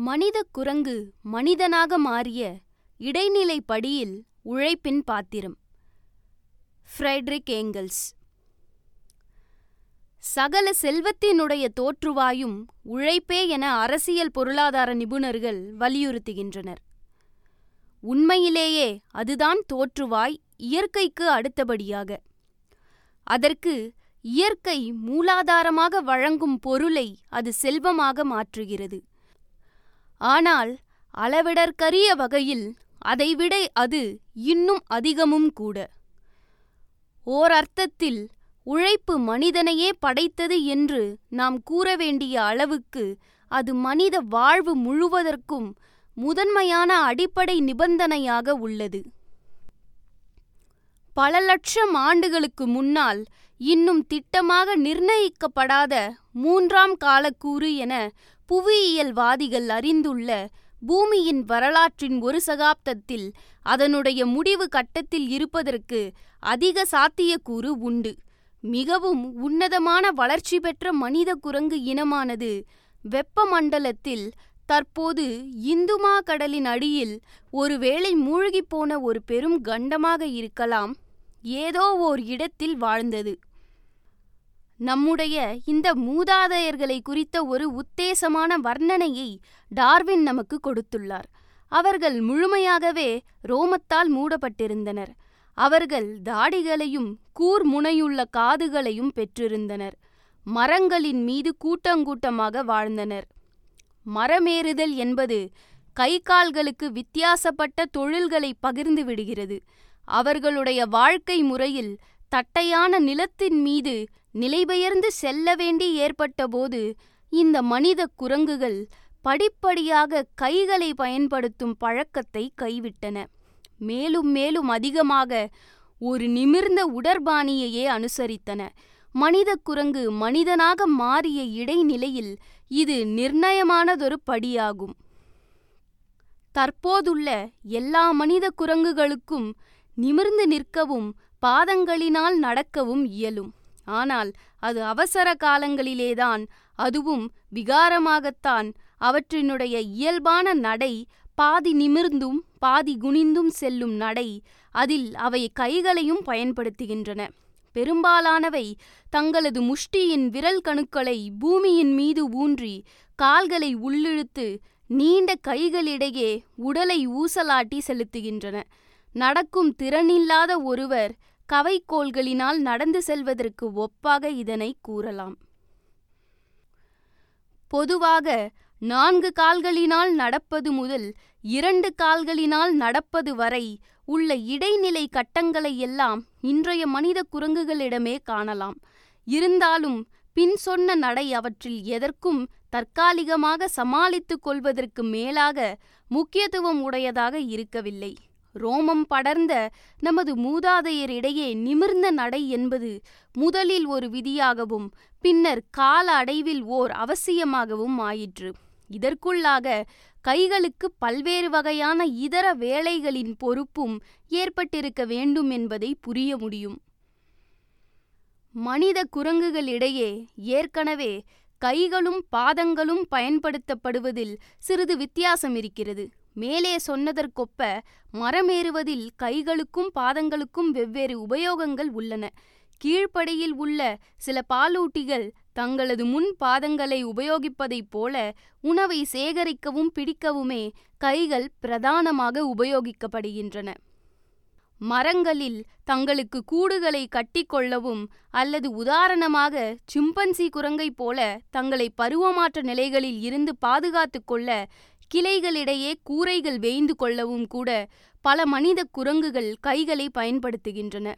மனித குரங்கு மனிதனாக மாறிய இடைநிலை படியில் உழைப்பின் பாத்திரம். Friedrich Engels. சகல செல்வத்தினுடைய தோற்றுவாயும் உழைப்பே என அரசியல் பொருளாதார நிபுணர்கள் வலியுறுத்துகின்றனர். உண்மையிலேயே அதுதான் தோற்றுவாய் இயற்கைக்கு அடுத்தபடியாக. அதற்கு இயற்கை மூலாதாரமாக வழங்கும் பொருளை அது செல்வமாக மாற்றுகிறது. ஆனால் அளவிடற்கரிய வகையில் அதைவிட அது இன்னும் அதிகமும் கூட. ஓர் அர்த்தத்தில் உழைப்பு மனிதனையே படைத்தது என்று நாம் கூற வேண்டிய அளவுக்கு அது மனித வாழ்வு முழுவதற்கும் முதன்மையான அடிப்படை நிபந்தனையாக உள்ளது. பல லட்சம் ஆண்டுகளுக்கு முன்னால் இன்னும் திட்டமாக நிர்ணயிக்கப்படாத மூன்றாம் காலக்கூறு என புவியியல்வாதிகள் அறிந்துள்ள பூமியின் வரலாற்றின் ஒரு சகாப்தத்தில் அதனுடைய முடிவு கட்டத்தில் இருப்பதற்கு அதிக சாத்தியக்கூறு உண்டு. மிகவும் உன்னதமான வளர்ச்சி பெற்ற மனித குரங்கு இனமானது வெப்பமண்டலத்தில் தற்போது இந்துமா கடலின் அடியில் ஒருவேளை மூழ்கிப்போன ஒரு பெரும் கண்டமாக இருக்கலாம். ஏதோ ஓர் இடத்தில் வாழ்ந்தது. நம்முடைய இந்த மூதாதையர்களை குறித்த ஒரு உத்தேசமான வர்ணனையை டார்வின் நமக்கு கொடுத்துள்ளார். அவர்கள் முழுமையாகவே ரோமத்தால் மூடப்பட்டிருந்தனர். அவர்கள் தாடிகளையும் கூர்முனையுள்ள காதுகளையும் பெற்றிருந்தனர். மரங்களின் மீது கூட்டங்கூட்டமாக வாழ்ந்தனர். மரமேறுதல் என்பது கை கால்களுக்கு வித்தியாசப்பட்ட தொழில்களை பகிர்ந்து விடுகிறது. அவர்களுடைய வாழ்க்கை முறையில் தட்டையான நிலத்தின் மீது நிலைபெயர்ந்து செல்ல வேண்டி ஏற்பட்டபோது இந்த மனித குரங்குகள் படிப்படியாக கைகளை பயன்படுத்தும் பழக்கத்தை கைவிட்டன. மேலும் மேலும் அதிகமாக ஒரு நிமிர்ந்த உடற்பாணியையே அனுசரித்தன. மனித குரங்கு மனிதனாக மாறிய இடைநிலையில் இது நிர்ணயமானதொரு படியாகும். தற்போதுள்ள எல்லா மனித குரங்குகளுக்கும் நிமிர்ந்து நிற்கவும் பாதங்களினால் நடக்கவும் இயலும். ஆனால் அது அவசர காலங்களிலேதான் அதுவும் விகாரமாகத்தான். அவற்றினுடைய இயல்பான நடை பாதி நிமிர்ந்தும் பாதி குனிந்தும் செல்லும் நடை அதில் அவை கைகளையும் பயன்படுத்துகின்றன. பெரும்பாலானவை தங்களது முஷ்டியின் விரல் கணுக்களை பூமியின் மீது ஊன்றி கால்களை உள்ளிழுத்து நீண்ட கைகளிடையே உடலை ஊசலாட்டி செலுத்துகின்றன. நடக்கும் திறனில்லாத ஒருவர் கவைக்கோள்களினால் நடந்து செல்வதற்கு ஒப்பாக இதனை கூறலாம். பொதுவாக நான்கு கால்களினால் நடப்பது முதல் இரண்டு கால்களினால் நடப்பது வரை உள்ள இடைநிலை கட்டங்களை எல்லாம் இன்றைய மனித குரங்குகளிடமே காணலாம். இருந்தாலும் பின் சொன்ன நடை அவற்றில் எதற்கும் தற்காலிகமாக சமாளித்துக் கொள்வதற்கு மேலாக முக்கியத்துவம் உடையதாக இருக்கவில்லை. ரோமம் படர்ந்த நமது மூதாதையரிடையே நிமிர்ந்த நடை என்பது முதலில் ஒரு விதியாகவும் பின்னர் கால அடைவில் ஓர் அவசியமாகவும் ஆயிற்று. இதற்குள்ளாக கைகளுக்கு பல்வேறு வகையான இதர வேலைகளின் பொறுப்பும் ஏற்பட்டிருக்க வேண்டும் என்பதை புரிய முடியும். மனித குரங்குகளிடையே ஏற்கனவே கைகளும் பாதங்களும் பயன்படுத்தப்படுவதில் சிறிது வித்தியாசம் இருக்கிறது. மேலே சொன்னதற்கொப்ப மரமேறுவதில் கைகளுக்கும் பாதங்களுக்கும் வெவ்வேறு உபயோகங்கள் உள்ளன. கீழ்ப்படியில் உள்ள சில பாலூட்டிகள் தங்களது முன் பாதங்களை உபயோகிப்பதைப் போல உணவை சேகரிக்கவும் பிடிக்கவுமே கைகள் பிரதானமாக உபயோகிக்கப்படுகின்றன. மரங்களில் தங்களுக்கு கூடுகளை கட்டிக்கொள்ளவும் அல்லது உதாரணமாக சிம்பன்சி குரங்கைப் போல தங்களை பருவமாற்ற நிலைகளில் இருந்து பாதுகாத்து கொள்ள கிளைகளிடையே கூரைகள் வேய்ந்து கொள்ளவும் கூட பல மனித குரங்குகள் கைகளை பயன்படுத்துகின்றன.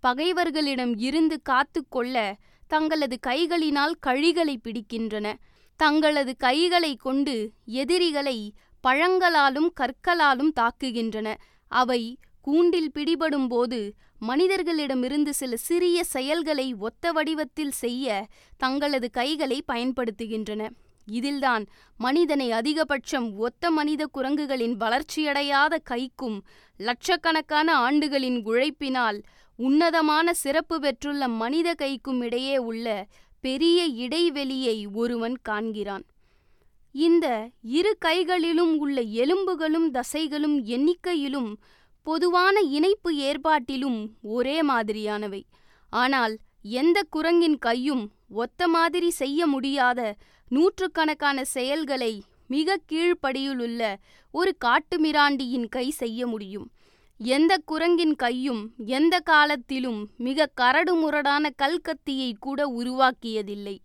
பகைவர்களிடம் இருந்து காத்து கொள்ள தங்களது கைகளினால் கழிகளை பிடிக்கின்றன. தங்களது கைகளை கொண்டு எதிரிகளை பழங்களாலும் கற்களாலும் தாக்குகின்றன. அவை கூண்டில் பிடிபடும் போது மனிதர்களிடமிருந்து சில சிறிய செயல்களை ஒத்த வடிவத்தில் செய்ய தங்களது கைகளை பயன்படுத்துகின்றன. இதில்தான் மனிதனை அதிகபட்சம் ஒத்த மனித குரங்குகளின் வளர்ச்சியடையாத கைக்கும் லட்சக்கணக்கான ஆண்டுகளின் உழைப்பினால் உன்னதமான சிறப்பு பெற்றுள்ள மனித கைக்கும் இடையே உள்ள பெரிய இடைவெளியை ஒருவன் காண்கிறான். இந்த இரு கைகளிலும் உள்ள எலும்புகளும் தசைகளும் எண்ணிக்கையிலும் பொதுவான இணைப்பு ஏற்பாட்டிலும் ஒரே மாதிரியானவை. ஆனால் எந்த குரங்கின் கையும் ஒத்த மாதிரி செய்ய முடியாத நூற்றுக்கணக்கான செயல்களை மிக கீழ்ப்படியிலுள்ள ஒரு காட்டுமிராண்டியின் கை செய்ய முடியும். எந்த குரங்கின் கையும் எந்த காலத்திலும் மிக கரடுமுரடான கல்கத்தியை கூட உருவாக்கியதில்லை.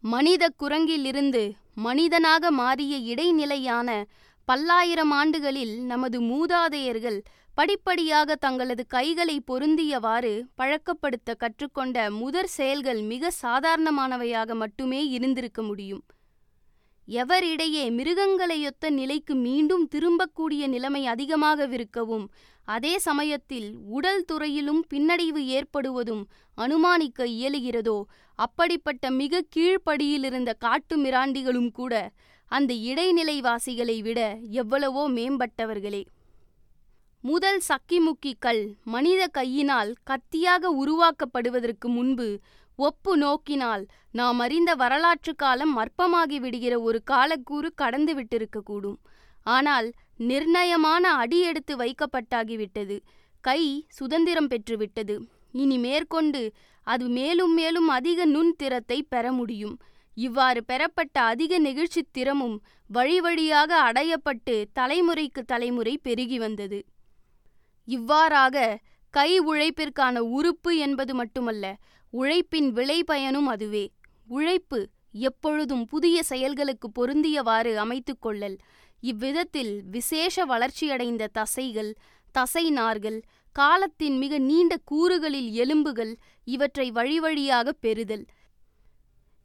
மனித குரங்கிலிருந்து மனிதனாக மாறிய இடைநிலையான பல்லாயிரம் ஆண்டுகளில் நமது மூதாதையர்கள் படிப்படியாக தங்களது கைகளை பொருந்தியவாறு பழக்கப்படுத்த கற்றுக்கொண்ட முதற் செயல்கள் மிக சாதாரணமானவையாக மட்டுமே இருந்திருக்க முடியும். எவரிடையே மிருகங்களையொத்த நிலைக்கு மீண்டும் திரும்பக்கூடிய நிலைமை அதிகமாகவிருக்கவும் அதே சமயத்தில் உடல் துறையிலும் பின்னடைவு ஏற்படுவதும் அனுமானிக்க இயலுகிறதோ அப்படிப்பட்ட மிக கீழ்ப்படியிலிருந்த காட்டு மிராண்டிகளும் கூட அந்த இடைநிலைவாசிகளை விட எவ்வளவோ மேம்பட்டவர்களே. முதல் சக்கிமுக்கி கல் மனித கையினால் கத்தியாக உருவாக்கப்படுவதற்கு முன்பு ஒப்பு நோக்கினால் நாம் அறிந்த வரலாற்று காலம் அற்பமாகி விடுகிற ஒரு காலக்கூறு கடந்து விட்டிருக்கக்கூடும். ஆனால் நிர்ணயமான அடி எடுத்து வைக்கப்பட்டாகிவிட்டது. கை சுதந்திரம் பெற்றுவிட்டது. இனி மேற்கொண்டு அது மேலும் மேலும் அதிக நுண்திறத்தை பெற முடியும். இவ்வாறு பெறப்பட்ட அதிக நெகிழ்ச்சித் திறமும் வழி வழியாக அடையப்பட்டு தலைமுறைக்கு தலைமுறை பெருகி வந்தது. இவ்வாறாக கை உழைப்பிற்கான உறுப்பு என்பது மட்டுமல்ல உழைப்பின் விளைபயனும் அதுவே. உழைப்பு எப்பொழுதும் புதிய செயல்களுக்கு பொருந்தியவாறு அமைத்து கொள்ளல். இவ்விதத்தில் விசேஷ வளர்ச்சியடைந்த தசைகள் தசை நார்கள் காலத்தின் மிக நீண்ட கூறுகளில் எலும்புகள் இவற்றை வழிவழியாக பெறுதல்.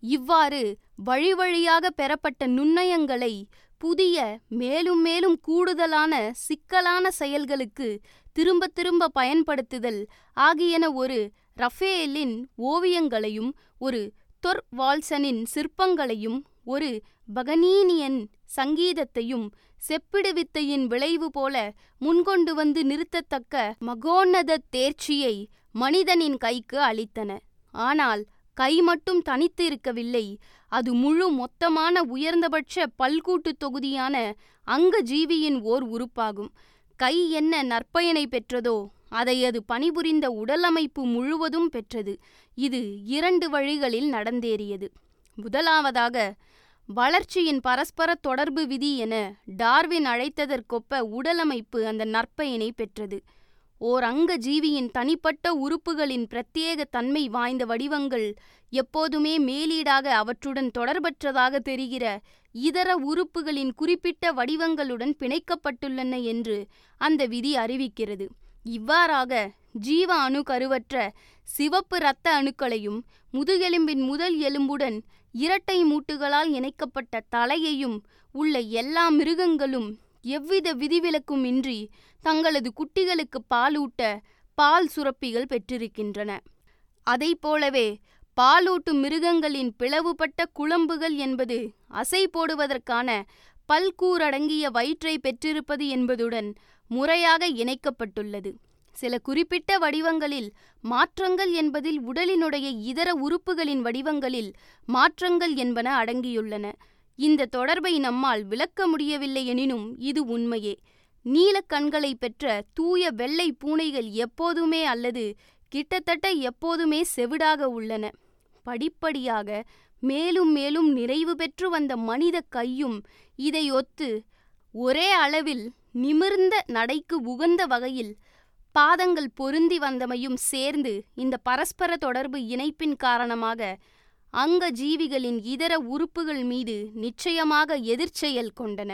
இவ்வாறு வழிவழியாக பெறப்பட்ட நுண்ணயங்களை புதிய மேலும் மேலும் கூடுதலான சிக்கலான செயல்களுக்கு திரும்ப திரும்ப பயன்படுத்துதல் ஆகியன ஒரு ரஃபேலின் ஓவியங்களையும் ஒரு தொர் வால்சனின் சிற்பங்களையும் ஒரு பகனீனியன் சங்கீதத்தையும் செப்பிடுவித்தையின் விளைவு போல முன்கொண்டு வந்து நிறுத்தத்தக்க மகோன்னத தேர்ச்சியை மனிதனின் கைக்கு அளித்தன. ஆனால் கை மட்டும் தனித்து இருக்கவில்லை அது முழு மொத்தமான உயர்ந்தபட்ச பல்கூட்டு தொகுதியான அங்க ஜீவியின் ஓர் உறுப்பாகும். கை என்ன நற்பயனை பெற்றதோ அதை அது பணிபுரிந்த உடலமைப்பு முழுவதும் பெற்றது. இது இரண்டு வழிகளில் நடந்தேறியது. முதலாவதாக வளர்ச்சியின் பரஸ்பர தொடர்பு விதி என டார்வின் அழைத்ததற்கொப்ப உடலமைப்பு அந்த நற்பயனை பெற்றது. ஓர் அங்க ஜீவியின் தனிப்பட்ட உறுப்புகளின் பிரத்யேக தன்மை வாய்ந்த வடிவங்கள் எப்போதுமே மேலீடாக அவற்றுடன் தொடர்பற்றதாக தெரிகிற இதர உறுப்புகளின் குறிப்பிட்ட வடிவங்களுடன் பிணைக்கப்பட்டுள்ளன என்று அந்த விதி அறிவிக்கிறது. இவ்வாறாக ஜீவ அணு கருவற்ற சிவப்பு இரத்த அணுக்களையும் முதுகெலும்பின் முதல் எலும்புடன் இரட்டை மூட்டுகளால் இணைக்கப்பட்ட தலையையும் உள்ள எல்லா மிருகங்களும் எவ்வித விதிவிலக்கும் இன்றி தங்களது குட்டிகளுக்கு பாலூட்ட பால் சுரப்பிகள் பெற்றிருக்கின்றன. அதை போலவே பாலூட்டும் மிருகங்களின் பிளவுபட்ட குழம்புகள் என்பது அசை போடுவதற்கான பல்கூரடங்கிய வயிற்றை பெற்றிருப்பது என்பதுடன் முறையாக இணைக்கப்பட்டுள்ளது. சில குறிப்பிட்ட வடிவங்களில் மாற்றங்கள் என்பதில் உடலினுடைய இதர உறுப்புகளின் வடிவங்களில் மாற்றங்கள் என்பன அடங்கியுள்ளன. இந்த தொடர்பை நம்மால் விளக்க முடியவில்லை எனினும் இது உண்மையே. நீலக் கண்களை பெற்ற தூய வெள்ளை பூனைகள் எப்போதுமே அல்லது கிட்டத்தட்ட எப்போதுமே செவிடாக உள்ளன. படிப்படியாக மேலும் மேலும் நிறைவு பெற்று வந்த மனித கையும் இதை ஒத்து ஒரே அளவில் நிமிர்ந்த நடைக்கு உகந்த வகையில் பாதங்கள் பொருந்தி வந்தமையும் சேர்ந்து இந்த பரஸ்பர தொடர்பு இணைப்பின் காரணமாக அங்க ஜீவிகளின் இதர உறுப்புகள் மீது நிச்சயமாக எதிர்ச்செயல் கொண்டன.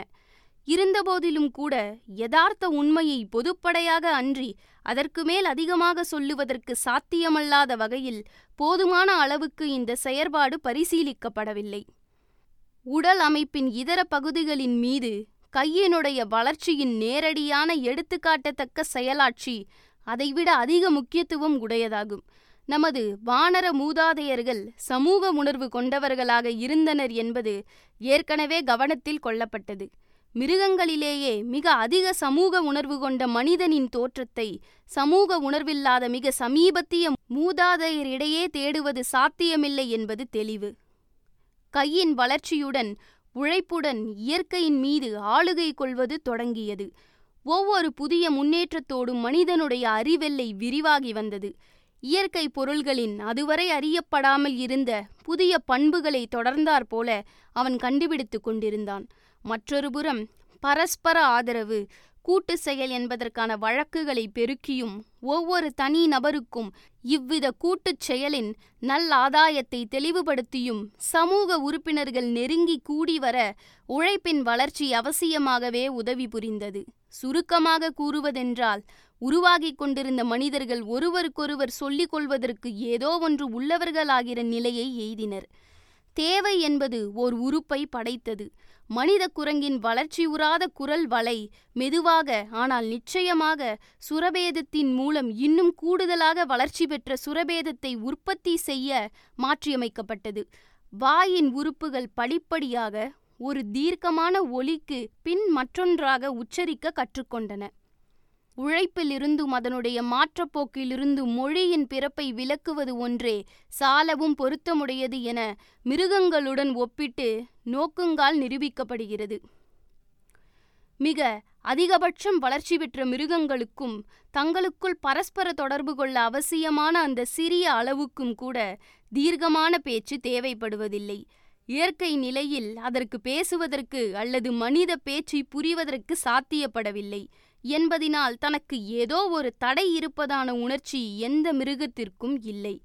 இருந்தபோதிலும் கூட யதார்த்த உண்மையை பொதுப்படையாக அன்றி அதற்கு மேல் அதிகமாக சொல்லுவதற்கு சாத்தியமல்லாத வகையில் போதுமான அளவுக்கு இந்த செயற்பாடு பரிசீலிக்கப்படவில்லை. உடல் அமைப்பின் இதர பகுதிகளின் மீது கையினுடைய வளர்ச்சியின் நேரடியான எடுத்துக்காட்டத்தக்க செயலாட்சி அதைவிட அதிக முக்கியத்துவம் உடையதாகும். நமது வானர மூதாதையர்கள் சமூக உணர்வு கொண்டவர்களாக இருந்தனர் என்பது ஏற்கனவே கவனத்தில் கொள்ளப்பட்டது. மிருகங்களிலேயே மிக அதிக சமூக உணர்வு கொண்ட மனிதனின் தோற்றத்தை சமூக உணர்வில்லாத மிக சமீபத்திய மூதாதையரிடையே தேடுவது சாத்தியமில்லை என்பது தெளிவு. கையின் வளர்ச்சியுடன் உழைப்புடன் இயற்கையின் மீது ஆளுகை கொள்வது தொடங்கியது. ஒவ்வொரு புதிய முன்னேற்றத்தோடும் மனிதனுடைய அறிவெல்லை விரிவாகி வந்தது. இயற்கை பொருள்களின் அதுவரை அறியப்படாமல் இருந்த புதிய பண்புகளை தொடர்ந்தாற்போல அவன் கண்டுபிடித்து கொண்டிருந்தான். மற்றொருபுறம் பரஸ்பர ஆதரவு கூட்டு செயல் என்பதற்கான வழக்குகளை பெருக்கியும் ஒவ்வொரு தனி நபருக்கும் இவ்வித கூட்டுச் செயலின் நல்லாதாயத்தை தெளிவுபடுத்தியும் சமூக உறுப்பினர்கள் நெருங்கி கூடி வர உழைப்பின் வளர்ச்சி அவசியமாகவே உதவி புரிந்தது. சுருக்கமாக கூறுவதென்றால் உருவாகிக் கொண்டிருந்த மனிதர்கள் ஒருவருக்கொருவர் சொல்லிக் கொள்வதற்கு ஏதோ ஒன்று உள்ளவர்களாகிற நிலையை எய்தினர். தேவை என்பது ஓர் உறுப்பை படைத்தது. மனித குரங்கின் வளர்ச்சியுறாத குரல் வலை மெதுவாக ஆனால் நிச்சயமாக சுரபேதத்தின் மூலம் இன்னும் கூடுதலாக வளர்ச்சி பெற்ற சுரபேதத்தை உற்பத்தி செய்ய மாற்றியமைக்கப்பட்டது. வாயின் உறுப்புகள் படிப்படியாக ஒரு தீர்க்கமான ஒலிக்கு பின் மற்றொன்றாக உச்சரிக்க கற்றுக்கொண்டன. உழைப்பிலிருந்தும் அதனுடைய மாற்றப்போக்கிலிருந்தும் மொழியின் பிறப்பை விளக்குவது ஒன்றே சாலவும் பொருத்தமுடையது என மிருகங்களுடன் ஒப்பிட்டு நோக்குங்கால் நிரூபிக்கப்படுகிறது. மிக அதிகபட்சம் வளர்ச்சி பெற்ற மிருகங்களுக்கும் தங்களுக்குள் பரஸ்பர தொடர்பு கொள்ள அவசியமான அந்த சிறிய அளவுக்கும் கூட தீர்க்கமான பேச்சு தேவைப்படுவதில்லை. இயற்கை நிலையில் அதற்கு பேசுவதற்கு அல்லது மனித பேச்சை புரிவதற்கு சாத்தியப்படவில்லை. என்பதினால் தனக்கு ஏதோ ஒரு தடை இருப்பதான உணர்ச்சி எந்த மிருகத்திற்கும் இல்லை.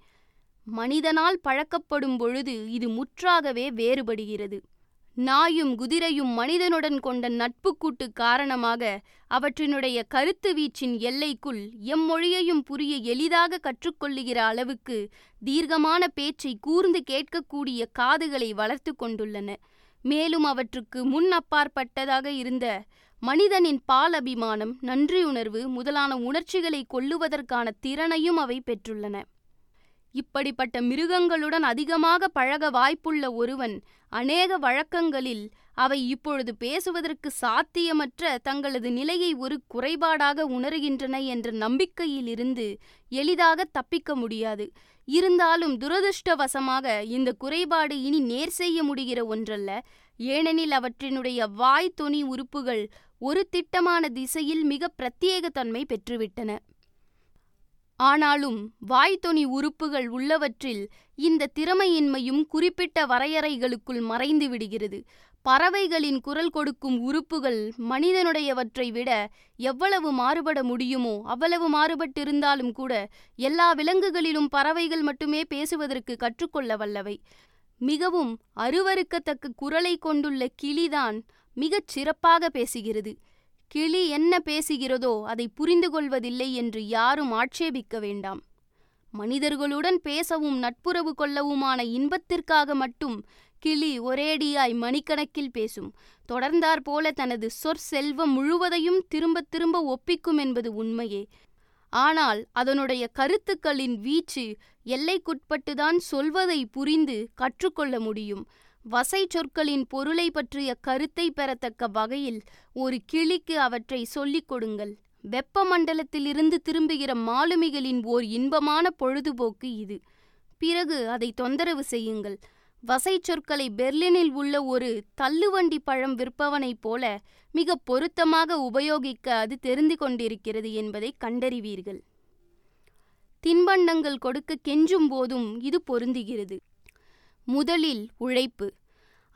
மனிதனால் பழக்கப்படும் பொழுது இது முற்றாகவே வேறுபடுகிறது. நாயும் குதிரையும் மனிதனுடன் கொண்ட நட்பு கூட்டு காரணமாக அவற்றினுடைய கருத்து வீச்சின் எல்லைக்குள் எம்மொழியையும் புரிய எளிதாக கற்றுக்கொள்ளுகிற அளவுக்கு தீர்க்கமான பேச்சை கூர்ந்து கேட்கக்கூடிய காதுகளை வளர்த்து கொண்டுள்ளன. மேலும் அவற்றுக்கு முன் அப்பாற்பட்டதாக இருந்த மனிதனின் பால் அபிமானம் நன்றியுணர்வு முதலான உணர்ச்சிகளை கொள்ளுவதற்கான திறனையும் அவை பெற்றுள்ளன. இப்படிப்பட்ட மிருகங்களுடன் அதிகமாக பழக வாய்ப்புள்ள ஒருவன் அநேக வழக்கங்களில் அவை இப்பொழுது பேசுவதற்கு சாத்தியமற்ற தங்களது நிலையை ஒரு குறைபாடாக உணர்கின்றன என்ற நம்பிக்கையிலிருந்து எளிதாக தப்பிக்க முடியாது. இருந்தாலும் துரதிருஷ்டவசமாக இந்த குறைபாடு இனி நேர் செய்ய முடிகிற ஒன்றல்ல. ஏனெனில் அவற்றினுடைய வாய் தொனி உறுப்புகள் ஒரு திட்டமான திசையில் மிக பிரத்யேக தன்மை பெற்றுவிட்டன. ஆனாலும் வாய்த்தொனி உறுப்புகள் உள்ளவற்றில் இந்த திறமையின்மையும் குறிப்பிட்ட வரையறைகளுக்குள் மறைந்து விடுகிறது. பறவைகளின் குரல் கொடுக்கும் உறுப்புகள் மனிதனுடையவற்றை விட எவ்வளவு மாறுபட முடியுமோ அவ்வளவு மாறுபட்டிருந்தாலும் கூட எல்லா விலங்குகளிலும் பறவைகள் மட்டுமே பேசுவதற்கு கற்றுக்கொள்ள வல்லவை. மிகவும் அருவறுக்கத்தக்க குரலை கொண்டுள்ள கிளிதான் மிகச் சிறப்பாக பேசுகிறது. கிளி என்ன பேசுகிறதோ அதை புரிந்து கொள்வதில்லை என்று யாரும் ஆட்சேபிக்க வேண்டாம். மனிதர்களுடன் பேசவும் நட்புறவு கொள்ளவுமான இன்பத்திற்காக மட்டும் கிளி ஒரேடியாய் மணிக்கணக்கில் பேசும். தொடர்ந்தாற்போல தனது சொற் செல்வம் முழுவதையும் திரும்ப திரும்ப ஒப்பிக்கும் என்பது உண்மையே. ஆனால் அதனுடைய கருத்துக்களின் வீச்சு எல்லைக்குட்பட்டுதான் சொல்வதை புரிந்து கற்றுக்கொள்ள முடியும். வசை சொற்களின் பொருளை பற்றிய கருத்தை பெறத்தக்க வகையில் ஒரு கிளிக்கு அவற்றை சொல்லிக் கொடுங்கள். வெப்பமண்டலத்திலிருந்து திரும்புகிற மாலுமிகளின் ஓர் இன்பமான பொழுதுபோக்கு இது. பிறகு அதை தொந்தரவு செய்யுங்கள். வசை சொற்களை பெர்லினில் உள்ள ஒரு தள்ளுவண்டி பழம் விற்பவனைப் போல மிக பொருத்தமாக உபயோகிக்க அது தெரிந்து கொண்டிருக்கிறது என்பதை கண்டறிவீர்கள். தின்பண்டங்கள் கொடுக்க கெஞ்சும் போதும் இது பொருந்துகிறது. முதலில் உழைப்பு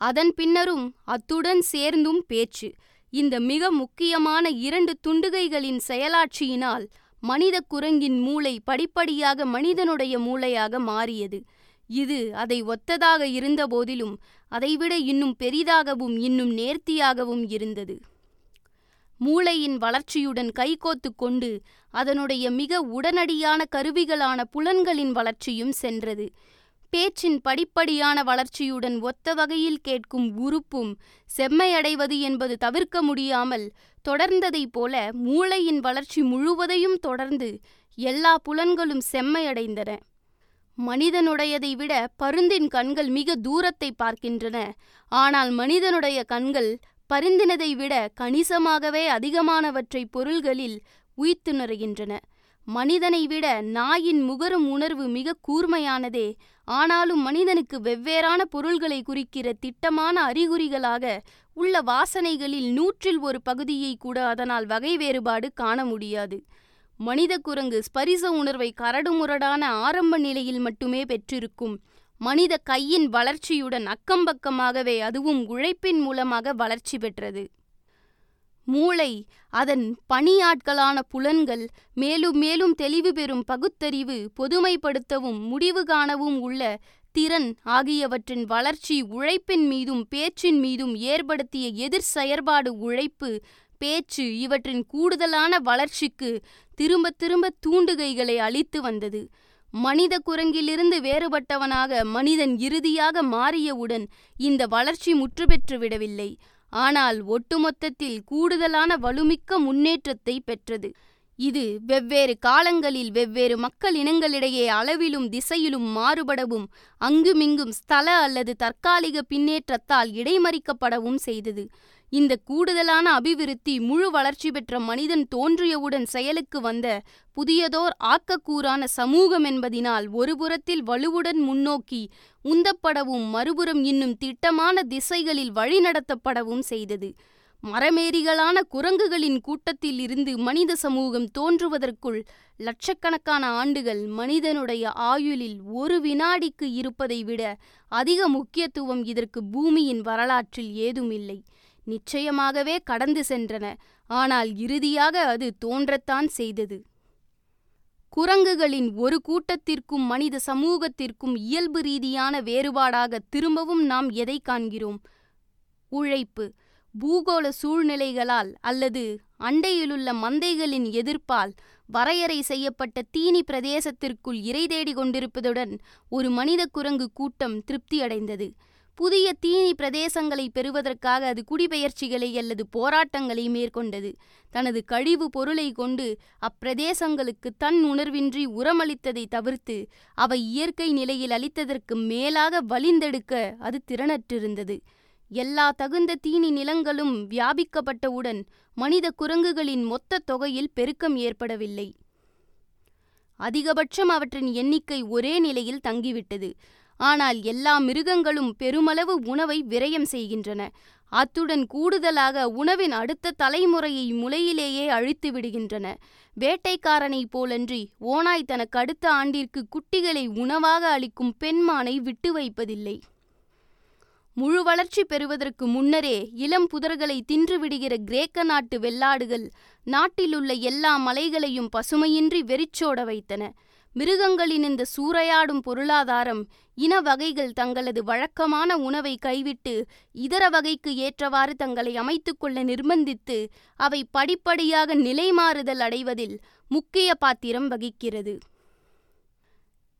அதன் பின்னரும் அத்துடன் சேர்ந்தும் பேச்சு. இந்த மிக முக்கியமான இரண்டு துண்டுகைகளின் செயலாட்சியினால் மனித குரங்கின் மூளை படிப்படியாக மனிதனுடைய மூளையாக மாறியது. இது அதை ஒத்ததாக இருந்தபோதிலும் அதைவிட இன்னும் பெரிதாகவும் இன்னும் நேர்த்தியாகவும் இருந்தது. மூளையின் வளர்ச்சியுடன் கைகோத்து கொண்டு அதனுடைய மிக உடனடியான கருவிகளான புலன்களின் வளர்ச்சியும் சென்றது. பேச்சின் படிப்படியான வளர்ச்சியுடன் ஒத்த வகையில் கேட்கும் உறுப்பும் செம்மையடைவது என்பது தவிர்க்க முடியாமல் தொடர்ந்ததைப் போல மூளையின் வளர்ச்சி முழுவதையும் தொடர்ந்து எல்லா புலன்களும் செம்மையடைந்தன. மனிதனுடையதை விட பருந்தின் கண்கள் மிக தூரத்தை பார்க்கின்றன. ஆனால் மனிதனுடைய கண்கள் பருந்தினதை விட கணிசமாகவே அதிகமானவற்றை பொருள்களில் உய்த்துணர்கின்றன மனிதனை விட நாயின் முகரும் உணர்வு மிக கூர்மையானதே. ஆனாலும் மனிதனுக்கு வெவ்வேறான பொருள்களை குறிக்கிற திட்டமான அறிகுறிகளாக உள்ள வாசனைகளில் நூற்றில் ஒரு பகுதியை கூட அதனால் வகை வேறுபாடு காண முடியாது. மனித குரங்கு ஸ்பரிச உணர்வை கரடுமுரடான ஆரம்ப நிலையில் மட்டுமே பெற்றிருக்கும். மனித கையின் வளர்ச்சியுடன் அக்கம்பக்கமாகவே அதுவும் உழைப்பின் மூலமாக வளர்ச்சி பெற்றது. மூளை அதன் பணியாட்களான புலன்கள் மேலும் மேலும் தெளிவு பெறும் பகுத்தறிவு பொதுமைப்படுத்தவும் முடிவு காணவும் உள்ள திறன் ஆகியவற்றின் வளர்ச்சி உழைப்பின் மீதும் பேச்சின் மீதும் ஏற்படுத்திய எதிர் செயற்பாடு உழைப்பு பேச்சு இவற்றின் கூடுதலான வளர்ச்சிக்கு திரும்ப திரும்ப தூண்டுகைகளை அளித்து வந்தது. மனித குரங்கிலிருந்து வேறுபட்டவனாக மனிதன் இறுதியாக மாறியவுடன் இந்த வளர்ச்சி முற்றுபெற்று விடவில்லை. ஆனால் ஒட்டுமொத்தத்தில் கூடுதலான வலுமிக்க முன்னேற்றத்தை பெற்றது. இது வெவ்வேறு காலங்களில் வெவ்வேறு மக்கள் இனங்களிடையே அளவிலும் திசையிலும் மாறுபடவும் அங்குமிங்கும் ஸ்தல அல்லது தற்காலிக பின்னேற்றத்தால் இடைமறிக்கப்படவும் செய்தது. இந்த கூடுதலான அபிவிருத்தி முழு வளர்ச்சி பெற்ற மனிதன் தோன்றியவுடன் செயலுக்கு வந்த புதியதோர் ஆக்கக்கூறான சமூகம் என்பதினால் ஒருபுறத்தில் வலுவுடன் முன்னோக்கி உந்தப்படவும் மறுபுறம் இன்னும் திட்டமான திசைகளில் வழிநடத்தப்படவும் செய்தது. மரமேரிகளான குரங்குகளின் கூட்டத்தில் இருந்து மனித சமூகம் தோன்றுவதற்குள் லட்சக்கணக்கான ஆண்டுகள் மனிதனுடைய ஆயுளில் ஒரு வினாடிக்கு இருப்பதை விட அதிக முக்கியத்துவம் இதற்கு பூமியின் வரலாற்றில் ஏதுமில்லை. நிச்சயமாகவே கடந்து சென்றன. ஆனால் இறுதியாக அது தோன்றத்தான் செய்தது. குரங்குகளின் ஒரு கூட்டத்திற்கும் மனித சமூகத்திற்கும் இயல்பு ரீதியான வேறுபாடாக திரும்பவும் நாம் எதை காண்கிறோம்? உழைப்பு பூகோள சூழ்நிலைகளால் அல்லது அண்டையிலுள்ள மந்தைகளின் எதிர்ப்பால் வரையறை செய்யப்பட்ட தீனி பிரதேசத்திற்குள் இறை தேடி கொண்டிருப்பதுடன் ஒரு மனித குரங்கு கூட்டம் திருப்தியடைந்தது. புதிய தீனி பிரதேசங்களை பெறுவதற்காக அது குடிபெயர்ச்சிகளை அல்லது போராட்டங்களை மேற்கொண்டது. தனது கழிவு பொருளை கொண்டு அப்பிரதேசங்களுக்கு தன் உணர்வின்றி உரமளித்ததை தவிர்த்து அவை இயற்கை நிலையில் அளித்ததற்கு மேலாக வலிந்தெடுக்க அது திறனற்றிருந்தது. எல்லா தகுந்த தீனி நிலங்களும் வியாபிக்கப்பட்டவுடன் மனித குரங்குகளின் மொத்த தொகையில் பெருக்கம் ஏற்படவில்லை. அதிகபட்சம் அவற்றின் எண்ணிக்கை ஒரே நிலையில் தங்கிவிட்டது. ஆனால் எல்லா மிருகங்களும் பெருமளவு உணவை விரயம் செய்கின்றன. அத்துடன் கூடுதலாக உணவின் அடுத்த தலைமுறையை முளையிலேயே அழித்து விடுகின்றன. வேட்டைக்காரனைப் போலன்றி ஓனாய் தனக்கு அடுத்த ஆண்டிற்கு குட்டிகளை உணவாக அளிக்கும் பெண்மானை விட்டு வைப்பதில்லை. முழு வளர்ச்சி பெறுவதற்கு முன்னரே இளம் புதர்களை தின்றுவிடுகிற கிரேக்க நாட்டு வெள்ளாடுகள் நாட்டிலுள்ள எல்லா மலைகளையும் பசுமையின்றி வெறிச்சோட வைத்தன. மிருகங்களின் இந்த சூறையாடும் பொருளாதாரம் இன வகைகள் தங்களது வழக்கமான உணவை கைவிட்டு இதர வகைக்கு ஏற்றவாறு தங்களை அமைத்துக்கொள்ள நிர்பந்தித்து அவை படிப்படியாக நிலைமாறுதல் அடைவதில் முக்கிய பாத்திரம் வகிக்கிறது.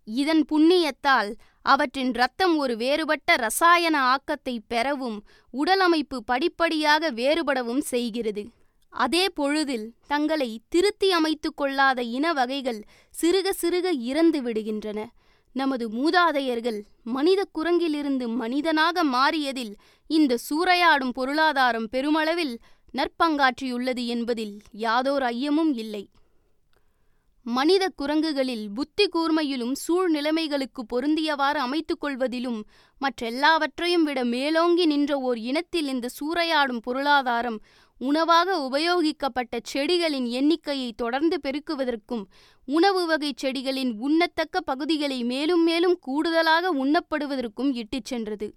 இதன் புண்ணியத்தால் அவற்றின் இரத்தம் ஒரு வேறுபட்ட ரசாயன ஆக்கத்தை பெறவும் உடலமைப்பு படிப்படியாக வேறுபடவும் செய்கிறது. அதே பொழுதில் தங்களை திருத்தி அமைத்து கொள்ளாத இன வகைகள் சிறுக சிறுக இறந்து விடுகின்றன. நமது மூதாதையர்கள் மனித குரங்கிலிருந்து மனிதனாக மாறியதில் இந்த சூறையாடும் பொருளாதாரம் பெருமளவில் நற்பங்காற்றியுள்ளது என்பதில் யாதோர் ஐயமும் இல்லை. மனித குரங்குகளில் புத்தி கூர்மையிலும் சூழ்நிலைமைகளுக்கு பொருந்தியவாறு அமைத்துக் கொள்வதிலும் மற்றெல்லாவற்றையும் விட மேலோங்கி நின்ற ஓர் இனத்தில் இந்த சூறையாடும் பொருளாதாரம் உணவாக உபயோகிக்கப்பட்ட செடிகளின் எண்ணிக்கையை தொடர்ந்து பெருக்குவதற்கும் உணவு வகை செடிகளின் உண்ணத்தக்க பகுதிகளை மேலும் மேலும் கூடுதலாக உண்ணப்படுவதற்கும் இட்டுச் சென்றது.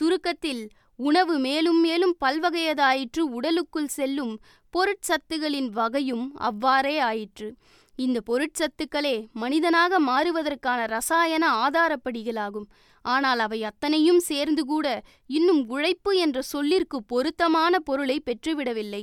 சுருக்கத்தில் உணவு மேலும் மேலும் பல்வகையதாயிற்று உடலுக்குள் செல்லும் பொருட்சத்துகளின் வகையும் அவ்வாறே ஆயிற்று. இந்த பொருட்சத்துக்களே மனிதனாக மாறுவதற்கான ரசாயன ஆதாரப்படிகளாகும். ஆனால் அவை அத்தனையும் சேர்ந்து கூட இன்னும் உழைப்பு என்ற சொல்லிற்கு பொருத்தமான பொருளை பெற்றுவிடவில்லை.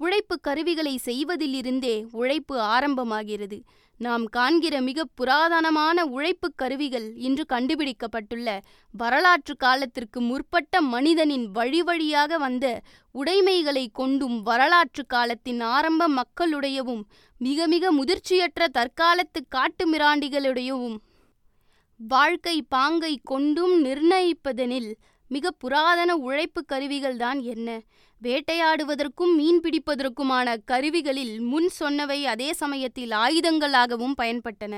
உழைப்பு கருவிகளை செய்வதிலிருந்தே உழைப்பு ஆரம்பமாகிறது. நாம் காண்கிற மிக புராதனமான உழைப்பு கருவிகள் இன்று கண்டுபிடிக்கப்பட்டுள்ள வரலாற்று காலத்திற்கு முற்பட்ட மனிதனின் வழி வழியாக வந்த உடைமைகளை கொண்டும் வரலாற்று காலத்தின் ஆரம்ப மக்களுடையவும் மிக மிக முதிர்ச்சியற்ற தற்காலத்து காட்டுமிராண்டிகளுடையவும் வாழ்க்கை பாங்கை கொண்டும் நிர்ணயிப்பதெனில் மிக புராதன உழைப்பு கருவிகள்தான் என்ன? வேட்டையாடுவதற்கும் மீன் பிடிப்பதற்குமான கருவிகளில் முன் சொன்னவை அதே சமயத்தில் ஆயுதங்களாகவும் பயன்பட்டன.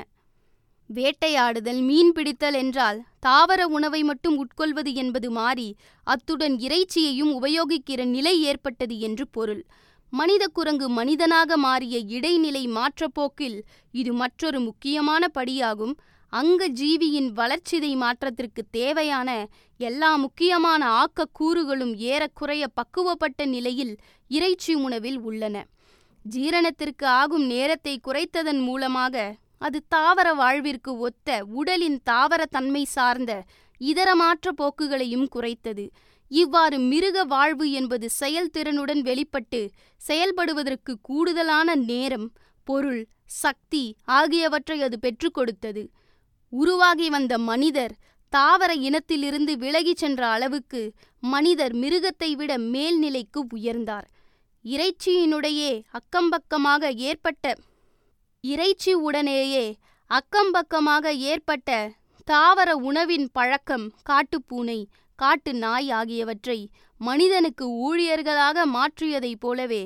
வேட்டையாடுதல் மீன் பிடித்தல் என்றால் தாவர உணவை மட்டும் உட்கொள்வது என்பது மாறி அத்துடன் இறைச்சியையும் உபயோகிக்கிற நிலை ஏற்பட்டது என்று பொருள். மனித குரங்கு மனிதனாக மாறிய இடைநிலை மாற்றப்போக்கில் இது மற்றொரு முக்கியமான படியாகும். அங்க ஜீவியின் வளர்ச்சிதை மாற்றத்திற்கு தேவையான எல்லா முக்கியமான ஆக்கக்கூறுகளும் ஏறக்குறைய பக்குவப்பட்ட நிலையில் இறைச்சி உணவில் உள்ளன. ஜீரணத்திற்கு ஆகும் நேரத்தை குறைத்ததன் மூலமாக அது தாவர வாழ்விற்கு ஒத்த உடலின் தாவர தன்மை சார்ந்த இதரமாற்ற போக்குகளையும் குறைத்தது. இவ்வாறு மிருக வாழ்வு என்பது செயல்திறனுடன் வெளிப்பட்டு செயல்படுவதற்கு கூடுதலான நேரம் பொருள் சக்தி ஆகியவற்றை அது பெற்றுக் கொடுத்தது. உருவாகி வந்த மனிதர் தாவர இனத்திலிருந்து விலகிச் சென்ற அளவுக்கு மனிதர் மிருகத்தை விட மேல்நிலைக்கு உயர்ந்தார். இறைச்சியினுடையே அக்கம்பக்கமாக ஏற்பட்ட இறைச்சி உடனேயே அக்கம்பக்கமாக ஏற்பட்ட தாவர உணவின் பழக்கம் காட்டுப்பூனை காட்டு நாய் ஆகியவற்றை மனிதனுக்கு ஊழியர்களாக மாற்றியதைப் போலவே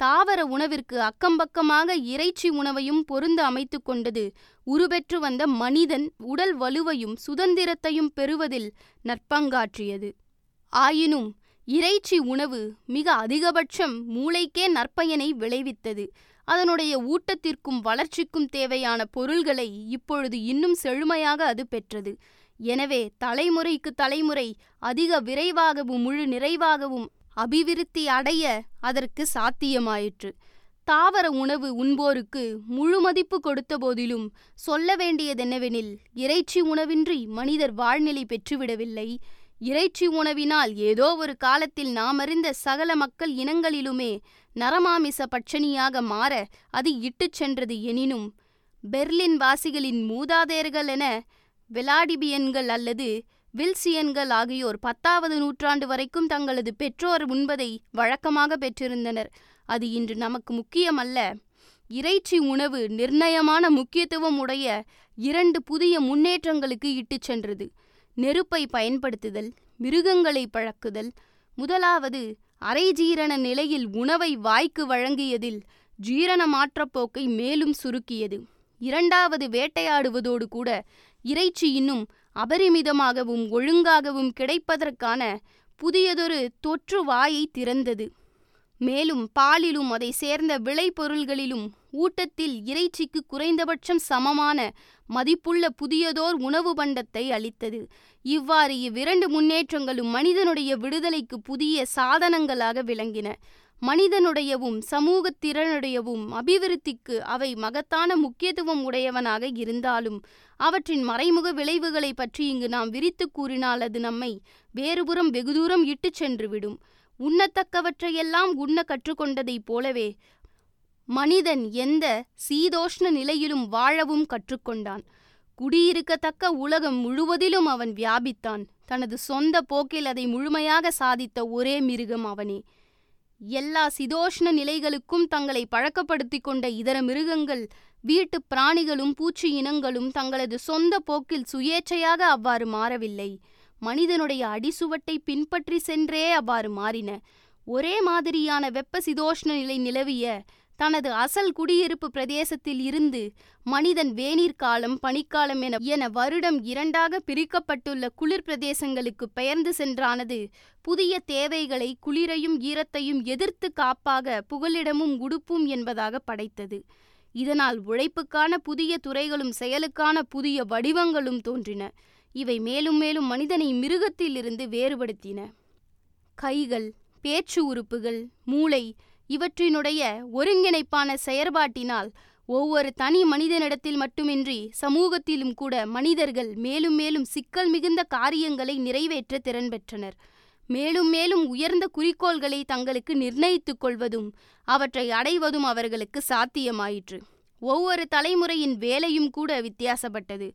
தாவர உணவிற்கு அக்கம்பக்கமாக இறைச்சி உணவையும் பொருந்து அமைத்து கொண்டது உருபெற்று வந்த மனிதன் உடல் வலுவையும் சுதந்திரத்தையும் பெறுவதில் நற்பங்காற்றியது. ஆயினும் இறைச்சி உணவு மிக அதிகபட்சம் மூளைக்கே நற்பயனை விளைவித்தது. அதனுடைய ஊட்டத்திற்கும் வளர்ச்சிக்கும் தேவையான பொருள்களை இப்பொழுது இன்னும் செழுமையாக அது பெற்றது. எனவே தலைமுறைக்கு தலைமுறை அதிக விரைவாகவும் முழு நிறைவாகவும் அபிவிருத்தி அடைய அதற்கு சாத்தியமாயிற்று. தாவர உணவு உண்போருக்கு முழு மதிப்பு கொடுத்த போதிலும் சொல்ல வேண்டியதென்னவெனில் இறைச்சி உணவின்றி மனிதர் வாழ்நிலை பெற்றுவிடவில்லை. இறைச்சி உணவினால் ஏதோ ஒரு காலத்தில் நாம் அறிந்த சகல மக்கள் இனங்களிலுமே நரமாமிச பட்சணியாக மாற அது இட்டுச் சென்றது எனினும் பெர்லின் வாசிகளின் மூதாதையர்கள் என வெலாடிபியன்கள் அல்லது வில்சியன்கள் ஆகியோர் பத்தாவது நூற்றாண்டு வரைக்கும் தங்களது பெற்றோர் உண்பதை வழக்கமாக பெற்றிருந்தனர். அது இன்று நமக்கு முக்கியமல்ல. இறைச்சி உணவு நிர்ணயமான முக்கியத்துவம் உடைய இரண்டு புதிய முன்னேற்றங்களுக்கு இட்டுச் சென்றது. நெருப்பை பயன்படுத்துதல் மிருகங்களை பழக்குதல் முதலாவது அரை ஜீரண நிலையில் உணவை வாய்க்கு வழங்கியதில் ஜீரண மாற்றப்போக்கை மேலும் சுருக்கியது. இரண்டாவது வேட்டையாடுவதோடு கூட இறைச்சி இன்னும் அபரிமிதமாகவும் ஒழுங்காகவும் கிடைப்பதற்கான புதியதொரு தொற்று வாயை திறந்தது. மேலும் பாலிலும் அதை சேர்ந்த விளைபொருள்களிலும் ஊட்டத்தில் இறைச்சிக்கு குறைந்தபட்சம் சமமான மதிப்புள்ள புதியதோர் உணவு பண்டத்தை அளித்தது. இவ்வாறு இவ்விரண்டு முன்னேற்றங்களும் மனிதனுடைய விடுதலைக்கு புதிய சாதனங்களாக விளங்கின. மனிதனுடையவும் சமூக திறனுடையவும் அபிவிருத்திக்கு அவை மகத்தான முக்கியத்துவம் உடையவனாக இருந்தாலும் அவற்றின் மறைமுக விளைவுகளை பற்றி இங்கு நாம் விரித்து கூறினால் அது நம்மை வேறுபுறம் வெகு தூரம் இட்டுச் சென்றுவிடும். உண்ணத்தக்கவற்றையெல்லாம் உண்ண கற்றுக்கொண்டதைப் போலவே மனிதன் எந்த சீதோஷ்ண நிலையிலும் வாழவும் கற்றுக்கொண்டான். குடியிருக்கத்தக்க உலகம் முழுவதிலும் அவன் வியாபித்தான். தனது சொந்த போக்கில் அதை முழுமையாக சாதித்த ஒரே மிருகம் அவனே. எல்லா சிதோஷ்ண நிலைகளுக்கும் தங்களை பழக்கப்படுத்தி கொண்ட இதர மிருகங்கள் வீட்டு பிராணிகளும் பூச்சி இனங்களும் தங்களது சொந்த போக்கில் சுயேச்சையாக அவ்வாறு மாறவில்லை. மனிதனுடைய அடிசுவட்டை பின்பற்றி சென்றே அவ்வாறு மாறின. ஒரே மாதிரியான வெப்ப சிதோஷ்ண நிலை நிலவிய தனது அசல் குடியிருப்பு பிரதேசத்தில் இருந்து மனிதன் வேநீர் காலம் பனிக்காலம் என என வருடம் இரண்டாக பிரிக்கப்பட்டுள்ள குளிர் பிரதேசங்களுக்கு பெயர்ந்து சென்றானது. புதிய தேவைகளை குளிரையும் ஈரத்தையும் எதிர்த்து காப்பாக புகலிடமும் உடுப்பும் என்பதாக படைத்தது. இதனால் உழைப்புக்கான புதிய துறைகளும் செயலுக்கான புதிய வடிவங்களும் தோன்றின. இவை மேலும் மேலும் மனிதனை மிருகத்திலிருந்து வேறுபடுத்தின. கைகள் பேச்சு உறுப்புகள் மூளை இவற்றினுடைய ஒருங்கிணைப்பான செயற்பாட்டினால் ஒவ்வொரு தனி மனிதனிடத்தில் மட்டுமின்றி சமூகத்திலும் கூட மனிதர்கள் மேலும் மேலும் சிக்கல் மிகுந்த காரியங்களை நிறைவேற்ற திறன் பெற்றனர். மேலும் மேலும் உயர்ந்த குறிக்கோள்களை தங்களுக்கு நிர்ணயித்துக் கொள்வதும் அவற்றை அடைவதும் அவர்களுக்கு சாத்தியமாயிற்று. ஒவ்வொரு தலைமுறையின் வேலையும் கூட வித்தியாசப்பட்டது.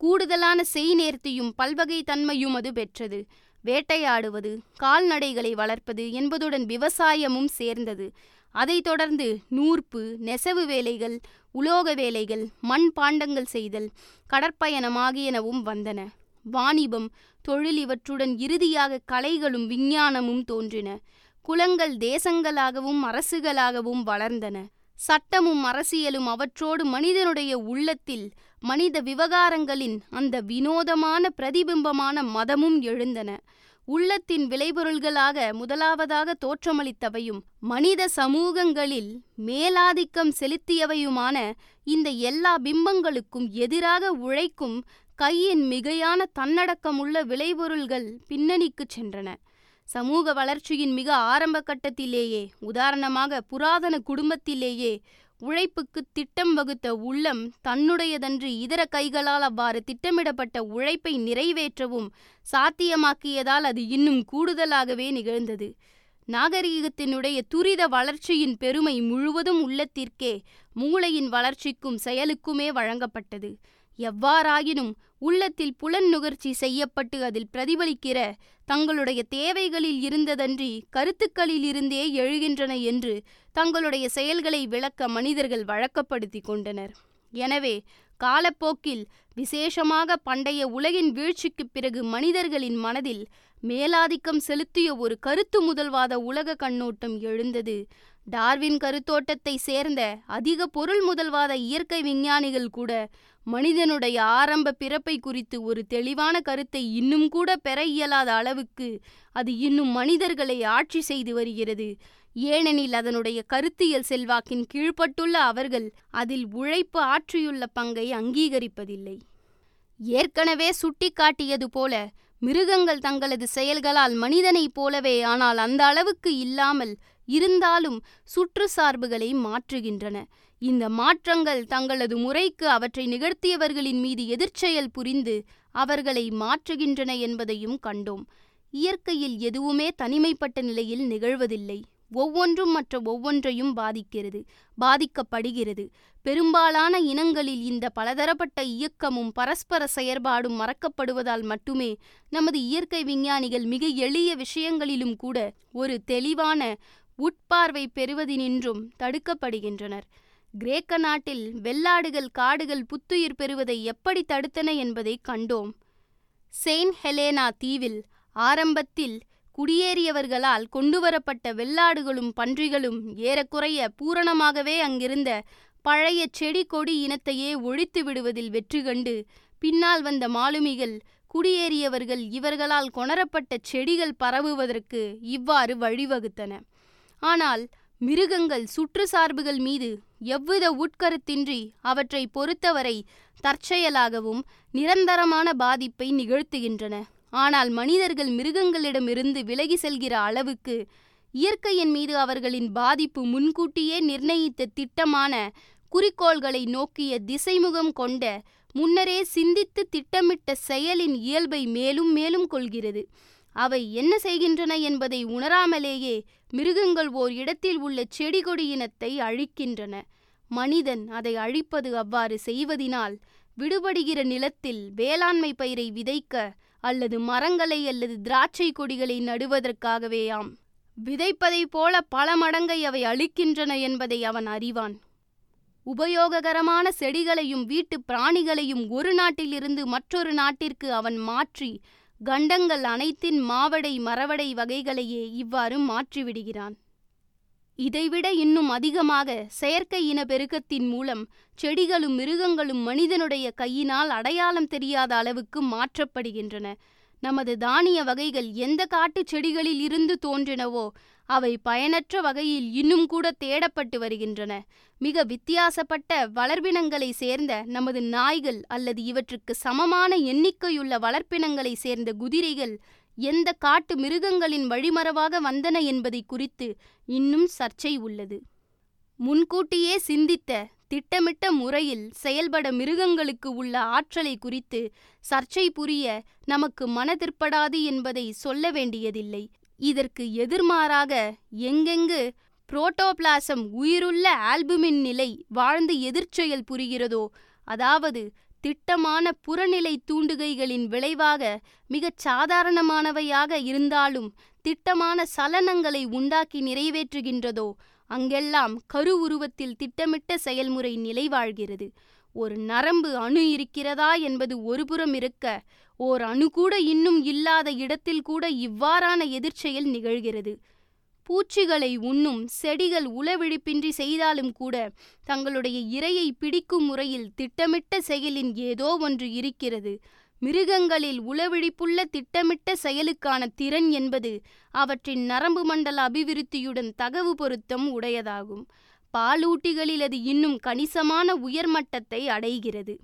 கூடுதலான செய் நேர்த்தியும் பல்வகை தன்மையும் அது பெற்றது. வேட்டையாடுவது கால்நடைகளை வளர்ப்பது என்பதுடன் விவசாயமும் சேர்ந்தது. அதைத் தொடர்ந்து நூற்பு நெசவு வேலைகள் உலோக வேலைகள் மண் பாண்டங்கள் செய்தல் கடற்பயணம் ஆகியனவும் வந்தன. வாணிபம் தொழில் இவற்றுடன் இறுதியாக கலைகளும் விஞ்ஞானமும் தோன்றின. குலங்கள் தேசங்களாகவும் அரசுகளாகவும் வளர்ந்தன. சட்டமும் அரசியலும் அவற்றோடு மனிதனுடைய உள்ளத்தில் மனித விவகாரங்களின் அந்த வினோதமான பிரதிபிம்பமான மதமும் எழுந்தன. உள்ளத்தின் விளைபொருள்களாக முதலாவதாக தோற்றமளித்தவையும் மனித சமூகங்களில் மேலாதிக்கம் செலுத்தியவையுமான இந்த எல்லா பிம்பங்களுக்கும் எதிராக உழைக்கும் கையின் மிகையான தன்னடக்கமுள்ள விளைபொருள்கள் பின்னணிக்குச் சென்றன. சமூக வளர்ச்சியின் மிக ஆரம்ப கட்டத்திலேயே உதாரணமாக புராதன குடும்பத்திலேயே உழைப்புக்கு திட்டம் வகுத்த உள்ளம் தன்னுடையதன்று இதர கைகளால் அவ்வாறு திட்டமிடப்பட்ட உழைப்பை நிறைவேற்றவும் சாத்தியமாக்கியதால் அது இன்னும் கூடுதலாகவே நிகழ்ந்தது. நாகரிகத்தினுடைய துரித வளர்ச்சியின் பெருமை முழுவதும் உள்ளத்திற்கே மூளையின் வளர்ச்சிக்கும் செயலுக்குமே வழங்கப்பட்டது. எவ்வாறாயினும் உள்ளத்தில் புலன் நுகர்ச்சி செய்யப்பட்டு அதில் பிரதிபலிக்கிற தங்களுடைய தேவைகளில் இருந்ததன்றி கருத்துக்களில் இருந்தே எழுகின்றன என்று தங்களுடைய செயல்களை விளக்க மனிதர்கள் வழக்கப்படுத்தி கொண்டனர். எனவே காலப்போக்கில் விசேஷமாக பண்டைய உலகின் வீழ்ச்சிக்குப் பிறகு மனிதர்களின் மனதில் மேலாதிக்கம் செலுத்திய ஒரு கருத்து முதல்வாத உலக கண்ணோட்டம் எழுந்தது. டார்வின் கருத்தோட்டத்தை சேர்ந்த அதிக பொருள் முதல்வாத இயற்கை விஞ்ஞானிகள் கூட மனிதனுடைய ஆரம்ப பிறப்பை குறித்து ஒரு தெளிவான கருத்தை இன்னும் கூட பெற இயலாத அளவுக்கு அது இன்னும் மனிதர்களை ஆட்சி செய்து வருகிறது. ஏனெனில் அதனுடைய கருத்தியல் செல்வாக்கின் கீழ்ப்பட்டுள்ள அவர்கள் அதில் உழைப்பு ஆற்றியுள்ள பங்கை அங்கீகரிப்பதில்லை. ஏற்கனவே சுட்டிக்காட்டியது போல மிருகங்கள் தங்களது செயல்களால் மனிதனைப் போலவே ஆனால் அந்த அளவுக்கு இல்லாமல் இருந்தாலும் சுற்று சார்புகளை மாற்றுகின்றன. இந்த மாற்றங்கள் தங்களது முறைக்கு அவற்றை நிகழ்த்தியவர்களின் மீது எதிர்ச்செயல் புரிந்து அவர்களை மாற்றுகின்றன என்பதையும் கண்டோம். இயற்கையில் எதுவுமே தனிமைப்பட்ட நிலையில் நிகழ்வதில்லை. ஒவ்வொன்றும் மற்ற ஒவ்வொன்றையும் பாதிக்கிறது பாதிக்கப்படுகிறது. பெரும்பாலான இனங்களில் இந்த பலதரப்பட்ட இயக்கமும் பரஸ்பர செயற்பாடும் மறக்கப்படுவதால் மட்டுமே நமது இயற்கை விஞ்ஞானிகள் மிக எளிய விஷயங்களிலும் கூட ஒரு தெளிவான உட்பார்வை பெறுவதினின்றும் தடுக்கப்படுகின்றனர். கிரேக்க நாட்டில் வெள்ளாடுகள் காடுகள் புத்துயிர் பெறுவதை எப்படி தடுத்தன என்பதை கண்டோம். செயின்ட் ஹெலேனா தீவில் ஆரம்பத்தில் குடியேறியவர்களால் கொண்டுவரப்பட்ட வெள்ளாடுகளும் பன்றிகளும் ஏறக்குறைய பூரணமாகவே அங்கிருந்த பழைய செடி கொடி இனத்தையே ஒழித்து விடுவதில் வெற்றி கண்டு பின்னால் வந்த மாலுமிகள் குடியேறியவர்கள் இவர்களால் கொணரப்பட்ட செடிகள் பரவுவதற்கு இவ்வாறு வழிவகுத்தன. ஆனால் மிருகங்கள் சுற்று சார்புகள் மீது எவ்வித உட்கருத்தின்றி அவற்றை பொறுத்தவரை தற்செயலாகவும் நிரந்தரமான பாதிப்பை நிகழ்த்துகின்றன. ஆனால் மனிதர்கள் மிருகங்களிடமிருந்து விலகி செல்கிற அளவுக்கு இயற்கையின் மீது அவர்களின் பாதிப்பு முன்கூட்டியே நிர்ணயித்த திட்டமான குறிக்கோள்களை நோக்கிய திசைமுகம் கொண்ட முன்னரே சிந்தித்து திட்டமிட்ட செயலின் இயல்பை மேலும் மேலும் கொள்கிறது. அவை என்ன செய்கின்றன என்பதை உணராமலேயே மிருகங்கள் ஓர் இடத்தில் உள்ள செடி கொடி இனத்தை அழிக்கின்றன. மனிதன் அதை அழிப்பது அவ்வாறு செய்வதினால் விடுபடுகிற நிலத்தில் வேளாண்மை பயிரை விதைக்க அல்லது மரங்களை அல்லது திராட்சை கொடிகளை நடுவதற்காகவேயாம். விதைப்பதைப் போல பல மடங்கை அவை அழிக்கின்றன என்பதை அவன் அறிவான். உபயோககரமான செடிகளையும் வீட்டு பிராணிகளையும் ஒரு நாட்டிலிருந்து மற்றொரு நாட்டிற்கு அவன் மாற்றி கண்டங்கள் அனைத்தின் மாவடை மரவடை வகைகளையே இவ்வாறு மாற்றிவிடுகிறான். இதைவிட இன்னும் அதிகமாக செயற்கை இன பெருக்கத்தின் மூலம் செடிகளும் மிருகங்களும் மனிதனுடைய கையினால் அடையாளம் தெரியாத அளவுக்கு மாற்றப்படுகின்றன. நமது தானிய வகைகள் எந்த காட்டுச் செடிகளில் இருந்து தோன்றினவோ அவை பயனற்ற வகையில் இன்னும் கூட தேடப்பட்டு வருகின்றன. மிக வித்தியாசப்பட்ட வளர்ப்பினங்களை சேர்ந்த நமது நாய்கள் அல்லது இவற்றுக்கு சமமான எண்ணிக்கையுள்ள வளர்ப்பினங்களை சேர்ந்த குதிரைகள் எந்த காட்டு மிருகங்களின் வழிமரவாக வந்தன என்பதை குறித்து இன்னும் சர்ச்சை உள்ளது. முன்கூட்டியே சிந்தித்த திட்டமிட்ட முறையில் செயல்பட மிருகங்களுக்கு உள்ள ஆற்றலை குறித்து சர்ச்சை புரிய நமக்கு மனதிற்படாது என்பதை சொல்ல வேண்டியதில்லை. இதற்கு எதிர்மாறாக எங்கெங்கு புரோட்டோபிளாசம் உயிருள்ள ஆல்புமின் நிலை வாழ்ந்து எதிர்ச்செயல் புரிகிறதோ அதாவது திட்டமான புறநிலை தூண்டுகைகளின் விளைவாக மிகச் சாதாரணமானவையாக இருந்தாலும் திட்டமான சலனங்களை உண்டாக்கி நிறைவேற்றுகின்றதோ அங்கெல்லாம் கரு உருவத்தில் திட்டமிட்ட செயல்முறை நிலை வாழ்கிறது ஒரு நரம்பு அணு இருக்கிறதா என்பது ஒருபுறம் இருக்க ஓர் அணு கூட இன்னும் இல்லாத இடத்தில் கூட இவ்வாறான எதிர்ச்செயல் நிகழ்கிறது. பூச்சிகளை உண்ணும் செடிகள் உளவிழிப்பின்றி செய்தாலும் கூட தங்களுடைய இரையை பிடிக்கும் முறையில் திட்டமிட்ட செயலின் ஏதோ ஒன்று இருக்கிறது. மிருகங்களில் உளவிழிப்புள்ள திட்டமிட்ட செயலுக்கான திறன் என்பது அவற்றின் நரம்பு மண்டல அபிவிருத்தியுடன் தகவு பொருத்தம் உடையதாகும். பாலூட்டிகளில் அது இன்னும் கணிசமான உயர்மட்டத்தை அடைகிறது.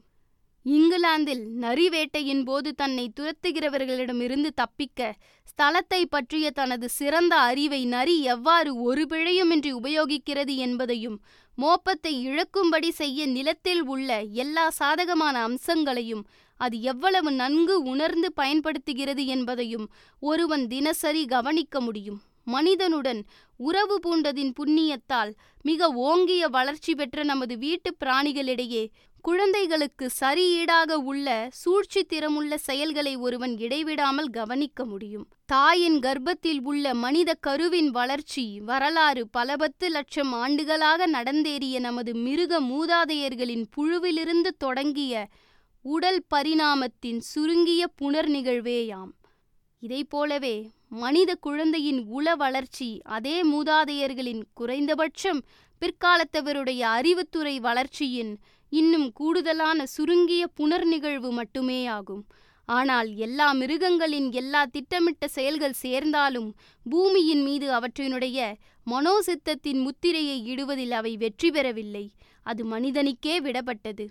இங்கிலாந்தில் நரி வேட்டையின் போது தன்னை துரத்துகிறவர்களிடமிருந்து தப்பிக்க ஸ்தலத்தை பற்றிய தனது சிறந்த அறிவை நரி எவ்வாறு ஒரு பிழையுமின்றி உபயோகிக்கிறது என்பதையும் மோப்பத்தை இழக்கும்படி செய்ய நிலத்தில் உள்ள எல்லா சாதகமான அம்சங்களையும் அது எவ்வளவு நன்கு உணர்ந்து பயன்படுத்துகிறது என்பதையும் ஒருவன் தினசரி கவனிக்க முடியும். மனிதனுடன் உறவு பூண்டதின் புண்ணியத்தால் மிக ஓங்கிய வளர்ச்சி பெற்ற நமது வீட்டு பிராணிகளிடையே குழந்தைகளுக்கு சரியீடாக உள்ள சூழ்ச்சி திறமுள்ள செயல்களை ஒருவன் இடைவிடாமல் கவனிக்க முடியும். தாயின் கர்ப்பத்தில் உள்ள மனித கருவின் வளர்ச்சி வரலாறு பல பத்து லட்சம் ஆண்டுகளாக நடந்தேறிய நமது மிருக மூதாதையர்களின் புழுவிலிருந்து தொடங்கிய உடல் பரிணாமத்தின் சுருங்கிய புனர் நிகழ்வேயாம் இதைப்போலவே மனித குழந்தையின் உள வளர்ச்சி அதே மூதாதையர்களின் குறைந்தபட்சம் பிற்காலத்தவருடைய அறிவுத்துறை வளர்ச்சியின் இன்னும் கூடுதலான சுருங்கிய புனர் நிகழ்வு மட்டுமேயாகும். ஆனால் எல்லா மிருகங்களின் எல்லா திட்டமிட்ட செயல்கள் சேர்ந்தாலும் பூமியின் மீது அவற்றினுடைய மனோசித்தத்தின் முத்திரையை இடுவதில் அவை வெற்றி பெறவில்லை. அது மனிதனுக்கே விடப்பட்டது.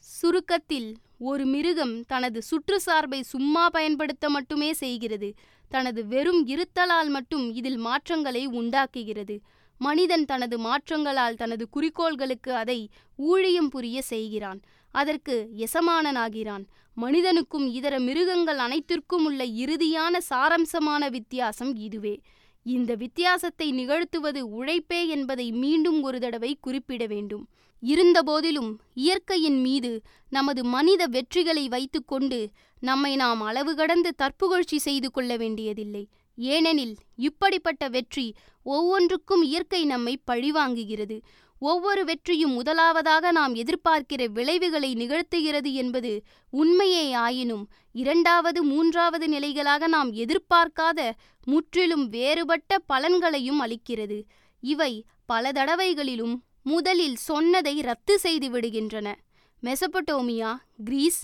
சுருக்கத்தில் ஒரு மிருகம் தனது சுற்றுச்சார்பை சும்மா பயன்படுத்த மட்டுமே செய்கிறது. தனது வெறும் இருத்தலால் மட்டும் இதில் மாற்றங்களை உண்டாக்குகிறது. மனிதன் தனது மாற்றங்களால் தனது குறிக்கோள்களுக்கு அதை ஊழியம் புரிய செய்கிறான். அதற்கு எசமானனாகிறான். மனிதனுக்கும் இதர மிருகங்கள் அனைத்திற்கும் உள்ள இறுதியான சாரம்சமான வித்தியாசம் இதுவே. இந்த வித்தியாசத்தை நிகழ்த்துவது உழைப்பே என்பதை மீண்டும் ஒரு தடவை குறிப்பிட வேண்டும். இருந்தபோதிலும் இயற்கையின் மீது நமது மனித வெற்றிகளை வைத்துக்கொண்டு நம்மை நாம் அளவு கடந்து தற்புகழ்ச்சி செய்து கொள்ள வேண்டியதில்லை. ஏனெனில் இப்படிப்பட்ட வெற்றி ஒவ்வொன்றுக்கும் இயற்கை நம்மை பழிவாங்குகிறது. ஒவ்வொரு வெற்றியும் முதலாவதாக நாம் எதிர்பார்க்கிற விளைவுகளை நிகழ்த்துகிறது என்பது உண்மையே ஆயினும் இரண்டாவது மூன்றாவது நிலைகளாக நாம் எதிர்பார்க்காத முற்றிலும் வேறுபட்ட பலன்களையும் அளிக்கிறது. இவை பல தடவைகளிலும் முதலில் சொன்னதை ரத்து செய்து விடுகின்றன. மெசபடோமியா கிரீஸ்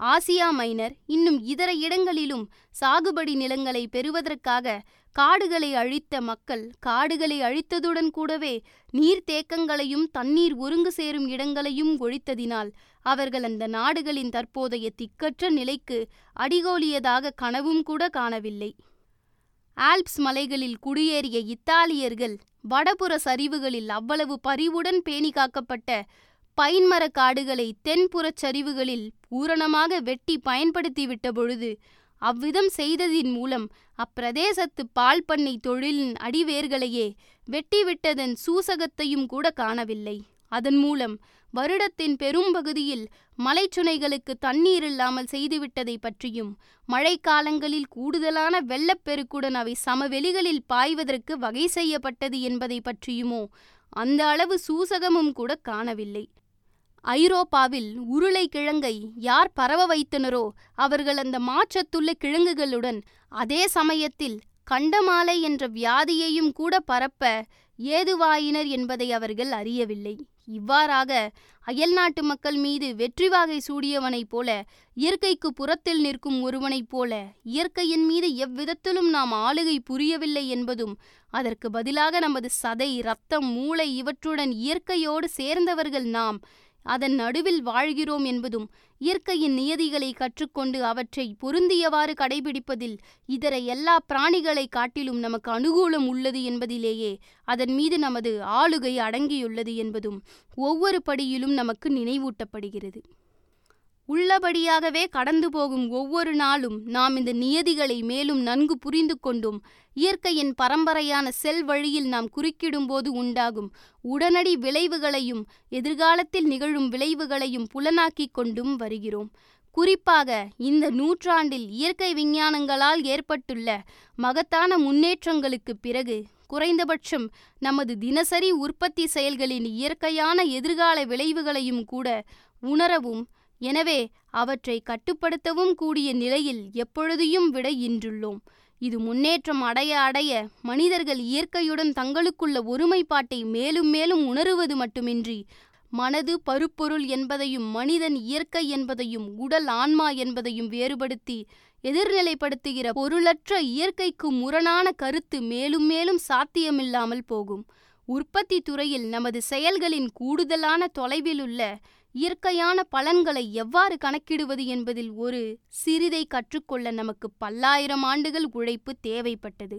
ஆசியா மைனர் இன்னும் இதர இடங்களிலும் சாகுபடி நிலங்களை பெறுவதற்காக காடுகளை அழித்த மக்கள் காடுகளை அழித்ததுடன் கூடவே நீர்த்தேக்கங்களையும் தண்ணீர் ஒருங்கு சேரும் இடங்களையும் ஒழித்ததினால் அவர்கள் அந்த நாடுகளின் தற்போதைய திக்கற்ற நிலைக்கு அடிகோலியதாக கனவும் கூட காணவில்லை. ஆல்ப்ஸ் மலைகளில் குடியேறிய இத்தாலியர்கள் வடபுற சரிவுகளில் அவ்வளவு பரிவுடன் பேணி காக்கப்பட்ட பைன்மர காடுகளை தென்புறச் சரிவுகளில் பூரணமாக வெட்டி பயன்படுத்திவிட்ட பொழுது அவ்விதம் செய்ததின் மூலம் அப்பிரதேசத்து பால் பண்ணை தொழிலின் அடிவேர்களையே வெட்டிவிட்டதன் சூசகத்தையும் கூட காணவில்லை. அதன் மூலம் வருடத்தின் பெரும்பகுதியில் மலைச்சுனைகளுக்கு தண்ணீர் இல்லாமல் செய்துவிட்டதை பற்றியும் மழைக்காலங்களில் கூடுதலான வெள்ளப்பெருக்குடன் அவை சமவெளிகளில் பாய்வதற்கு வகை செய்யப்பட்டது என்பதை பற்றியுமோ அந்த அளவு சூசகமும் கூட காணவில்லை. ஐரோப்பாவில் உருளை கிழங்கை யார் பரவ வைத்தனரோ அவர்கள் அந்த மாற்றத்துள்ள கிழங்குகளுடன் அதே சமயத்தில் கண்டமாலை என்ற வியாதியையும் கூட பரப்ப ஏதுவாயினர் என்பதை அவர்கள் அறியவில்லை. இவ்வாறாக அயல்நாட்டு மக்கள் மீது வெற்றி வாகை சூடியவனைப் போல இயற்கைக்கு புறத்தில் நிற்கும் ஒருவனைப் போல இயற்கையின் மீது எவ்விதத்திலும் நாம் ஆளுகை புரியவில்லை என்பதும் அதற்கு பதிலாக நமது சதை இரத்தம் மூளை இவற்றுடன் இயற்கையோடு சேர்ந்தவர்கள் நாம் அதன் நடுவில் வாழ்கிறோம் என்பதும் இயற்கையின் நியதிகளை கற்றுக்கொண்டு அவற்றை பொருந்தியவாறு கடைபிடிப்பதில் இதர எல்லா பிராணிகளை காட்டிலும் நமக்கு அனுகூலம் உள்ளது என்பதிலேயே அதன் மீது நமது ஆளுகை அடங்கியுள்ளது என்பதும் ஒவ்வொரு படியிலும் நமக்கு நினைவூட்டப்படுகிறது. உள்ளபடியாகவே கடந்து போகும் ஒவ்வொரு நாளும் நாம் இந்த நியதிகளை மேலும் நன்கு புரிந்து கொண்டும் இயற்கையின் பரம்பரையான செல் வழியில் நாம் குறுக்கிடும்போது உண்டாகும் உடனடி விளைவுகளையும் எதிர்காலத்தில் நிகழும் விளைவுகளையும் புலனாக்கிக் கொண்டும் வருகிறோம். குறிப்பாக இந்த நூற்றாண்டில் இயற்கை விஞ்ஞானங்களால் ஏற்பட்டுள்ள மகத்தான முன்னேற்றங்களுக்கு பிறகு குறைந்தபட்சம் நமது தினசரி உற்பத்தி செயல்களின் இயற்கையான எதிர்கால விளைவுகளையும் கூட உணரவும் எனவே அவற்றை கட்டுப்படுத்தவும் கூடிய நிலையில் எப்பொழுதையும் விட இன்றுள்ளோம். இது முன்னேற்றம் அடைய அடைய மனிதர்கள் இயற்கையுடன் தங்களுக்குள்ள ஒருமைப்பாட்டை மேலும் மேலும் உணருவது மட்டுமின்றி மனது பருப்பொருள் என்பதையும் மனிதன் இயற்கை என்பதையும் உடல் ஆன்மா என்பதையும் வேறுபடுத்தி எதிர்நிலைப்படுத்துகிற பொருளற்ற இயற்கைக்கு முரணான கருத்து மேலும் மேலும் சாத்தியமில்லாமல் போகும். உற்பத்தி துறையில் நமது செயல்களின் கூடுதலான தொலைவிலுள்ள இயற்கையான பலன்களை எவ்வாறு கணக்கிடுவது என்பதில் ஒரு சிறிதை கற்றுக்கொள்ள நமக்கு பல்லாயிரம் ஆண்டுகள் உழைப்பு தேவைப்பட்டது.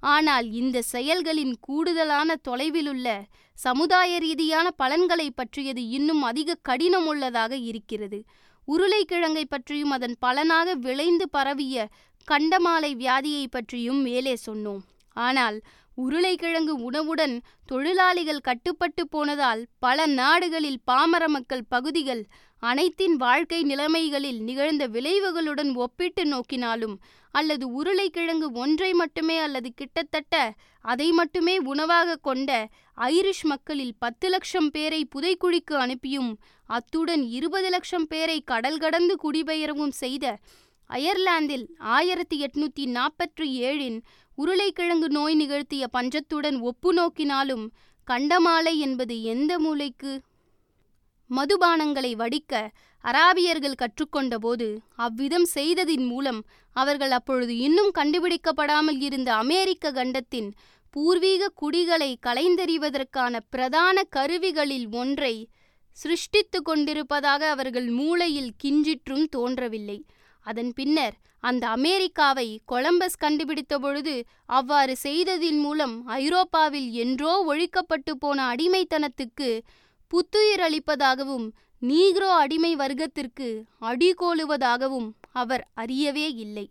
ஆனால் இந்த செயல்களின் கூடுதலான தொலைவிலுள்ள சமுதாய ரீதியான பலன்களை பற்றியது இன்னும் அதிக கடினமுள்ளதாக இருக்கிறது. உருளைக்கிழங்கை பற்றியும் அதன் பலனாக விளைந்து பரவிய கண்டமாலை வியாதியை பற்றியும் மேலே சொன்னோம். ஆனால் உருளைக்கிழங்கு உணவுடன் தொழிலாளிகள் கட்டுப்பட்டு போனதால் பல நாடுகளில் பாமர மக்கள் பகுதிகள் அனைத்தின் வாழ்க்கை நிலைமைகளில் நிகழ்ந்த விளைவுகளுடன் ஒப்பிட்டு நோக்கினாலும் அல்லது உருளைக்கிழங்கு ஒன்றை மட்டுமே அல்லது கிட்டத்தட்ட அதை மட்டுமே உணவாக கொண்ட ஐரிஷ் மக்களில் பத்து லட்சம் பேரை புதைக்குழிக்கு அனுப்பியும் அத்துடன் இருபது லட்சம் பேரை கடல் கடந்து குடிபெயரவும் செய்த அயர்லாந்தில் ஆயிரத்தி எட்நூத்தி நாற்பத்தி ஏழின் உருளைக்கிழங்கு நோய் நிகழ்த்திய பஞ்சத்துடன் ஒப்பு நோக்கினாலும் கண்டமாலை என்பது எந்த மூலைக்கு? மதுபானங்களை வடிக்க அராபியர்கள் கற்றுக்கொண்டபோது அவ்விதம் செய்ததின் மூலம் அவர்கள் அப்பொழுது இன்னும் கண்டுபிடிக்கப்படாமல் இருந்த அமெரிக்க கண்டத்தின் பூர்வீக குடிகளை கலைந்தறிவதற்கான பிரதான கருவிகளில் ஒன்றை சிருஷ்டித்து கொண்டிருப்பதாக அவர்கள் மூளையில் கிஞ்சிற்றும் தோன்றவில்லை. அதன் பின்னர் அந்த அமெரிக்காவை கொலம்பஸ் கண்டுபிடித்த பொழுது அவ்வாறு செய்ததின் மூலம் ஐரோப்பாவில் என்றோ ஒழிக்கப்பட்டு போன அடிமைத்தனத்துக்கு புத்துயிர் அளிப்பதாகவும் நீக்ரோ அடிமை வர்க்கத்திற்கு அடிகோலுவதாகவும் அவர் அறியவே இல்லை.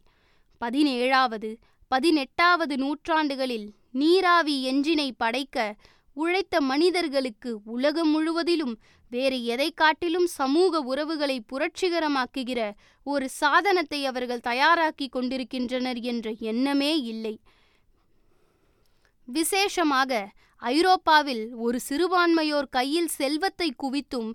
பதினேழாவது பதினெட்டாவது நூற்றாண்டுகளில் நீராவி எஞ்சினை படைக்க உழைத்த மனிதர்களுக்கு உலகம் முழுவதிலும் வேறு எதை காட்டிலும் சமூக உறவுகளை புரட்சிகரமாக்குகிற ஒரு சாதனத்தை அவர்கள் தயாராக்கி கொண்டிருக்கின்றனர் என்ற எண்ணமே இல்லை. விசேஷமாக ஐரோப்பாவில் ஒரு சிறுபான்மையோர் கையில் செல்வத்தை குவித்தும்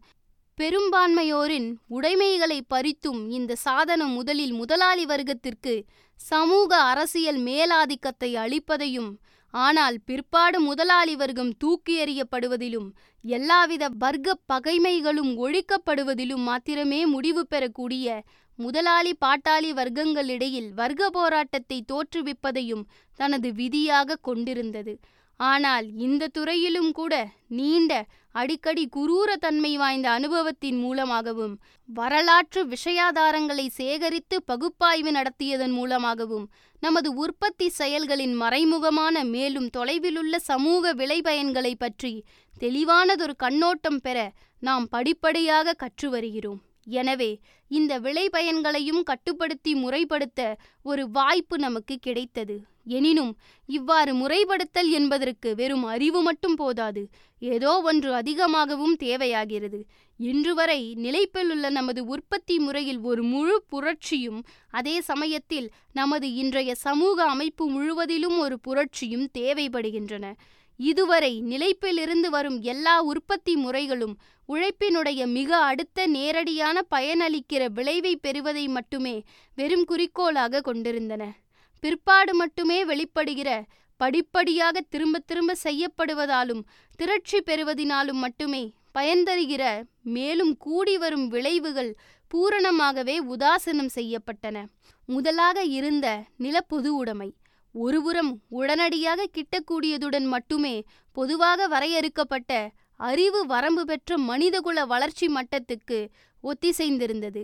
பெரும்பான்மையோரின் உடைமைகளை பறித்தும் இந்த சாதனம் முதலில் முதலாளி வர்க்கத்திற்கு சமூக அரசியல் மேலாதிக்கத்தை அளிப்பதையும் ஆனால் பிற்பாடு முதலாளி வர்க்கம் தூக்கி எறியப்படுவதிலும் எல்லாவித வர்க்க பகைமைகளும் ஒழிக்கப்படுவதிலும் மாத்திரமே முடிவு பெறக்கூடிய முதலாளி பாட்டாளி வர்க்கங்களிடையில் வர்க்க போராட்டத்தை தோற்றுவிப்பதையும் தனது விதியாக கொண்டிருந்தது. ஆனால் இந்த துறையிலும் கூட நீண்ட அடிக்கடி குரூர தன்மை வாய்ந்த அனுபவத்தின் மூலமாகவும் வரலாற்று விஷயாதாரங்களை சேகரித்து பகுப்பாய்வு நடத்தியதன் மூலமாகவும் நமது உற்பத்தி செயல்களின் மறைமுகமான மேலும் தொலைவிலுள்ள சமூக விளைபயன்களை பற்றி தெளிவானதொரு கண்ணோட்டம் பெற நாம் படிப்படியாக கற்று வருகிறோம். எனவே இந்த விளைபயன்களையும் கட்டுப்படுத்தி முறைப்படுத்த ஒரு வாய்ப்பு நமக்கு கிடைத்தது. எனினும் இவ்வாறு முறைப்படுத்தல் என்பதற்கு வெறும் அறிவு மட்டும் போதாது. ஏதோ ஒன்று அதிகமாகவும் தேவையாகிறது. இன்று வரை நிலைப்பிலுள்ள நமது உற்பத்தி முறையில் ஒரு முழு புரட்சியும் அதே சமயத்தில் நமது இன்றைய சமூக அமைப்பு முழுவதிலும் ஒரு புரட்சியும் தேவைப்படுகின்றன. இதுவரை நிலைப்பிலிருந்து வரும் எல்லா உற்பத்தி முறைகளும் உழைப்பினுடைய மிக அடுத்த நேரடியான பயனளிக்கிற விளைவை பெறுவதை மட்டுமே வெறும் குறிக்கோளாக கொண்டிருந்தன. பிற்பாடு மட்டுமே வெளிப்படுகிற படிப்படியாக திரும்ப திரும்ப செய்யப்படுவதாலும் திரட்சி பெறுவதினாலும் மட்டுமே பயன்தருகிற மேலும் கூடி வரும் விளைவுகள் பூரணமாகவே உதாசனம் செய்யப்பட்டன. முதலாக இருந்த நிலப்பொது உடைமை. ஒருபுறம் உடனடியாக கிட்டக்கூடியதுடன் மட்டுமே பொதுவாக வரையறுக்கப்பட்ட அறிவு வரம்பு பெற்ற மனிதகுல வளர்ச்சி மட்டத்துக்கு ஒத்திசைந்திருந்தது.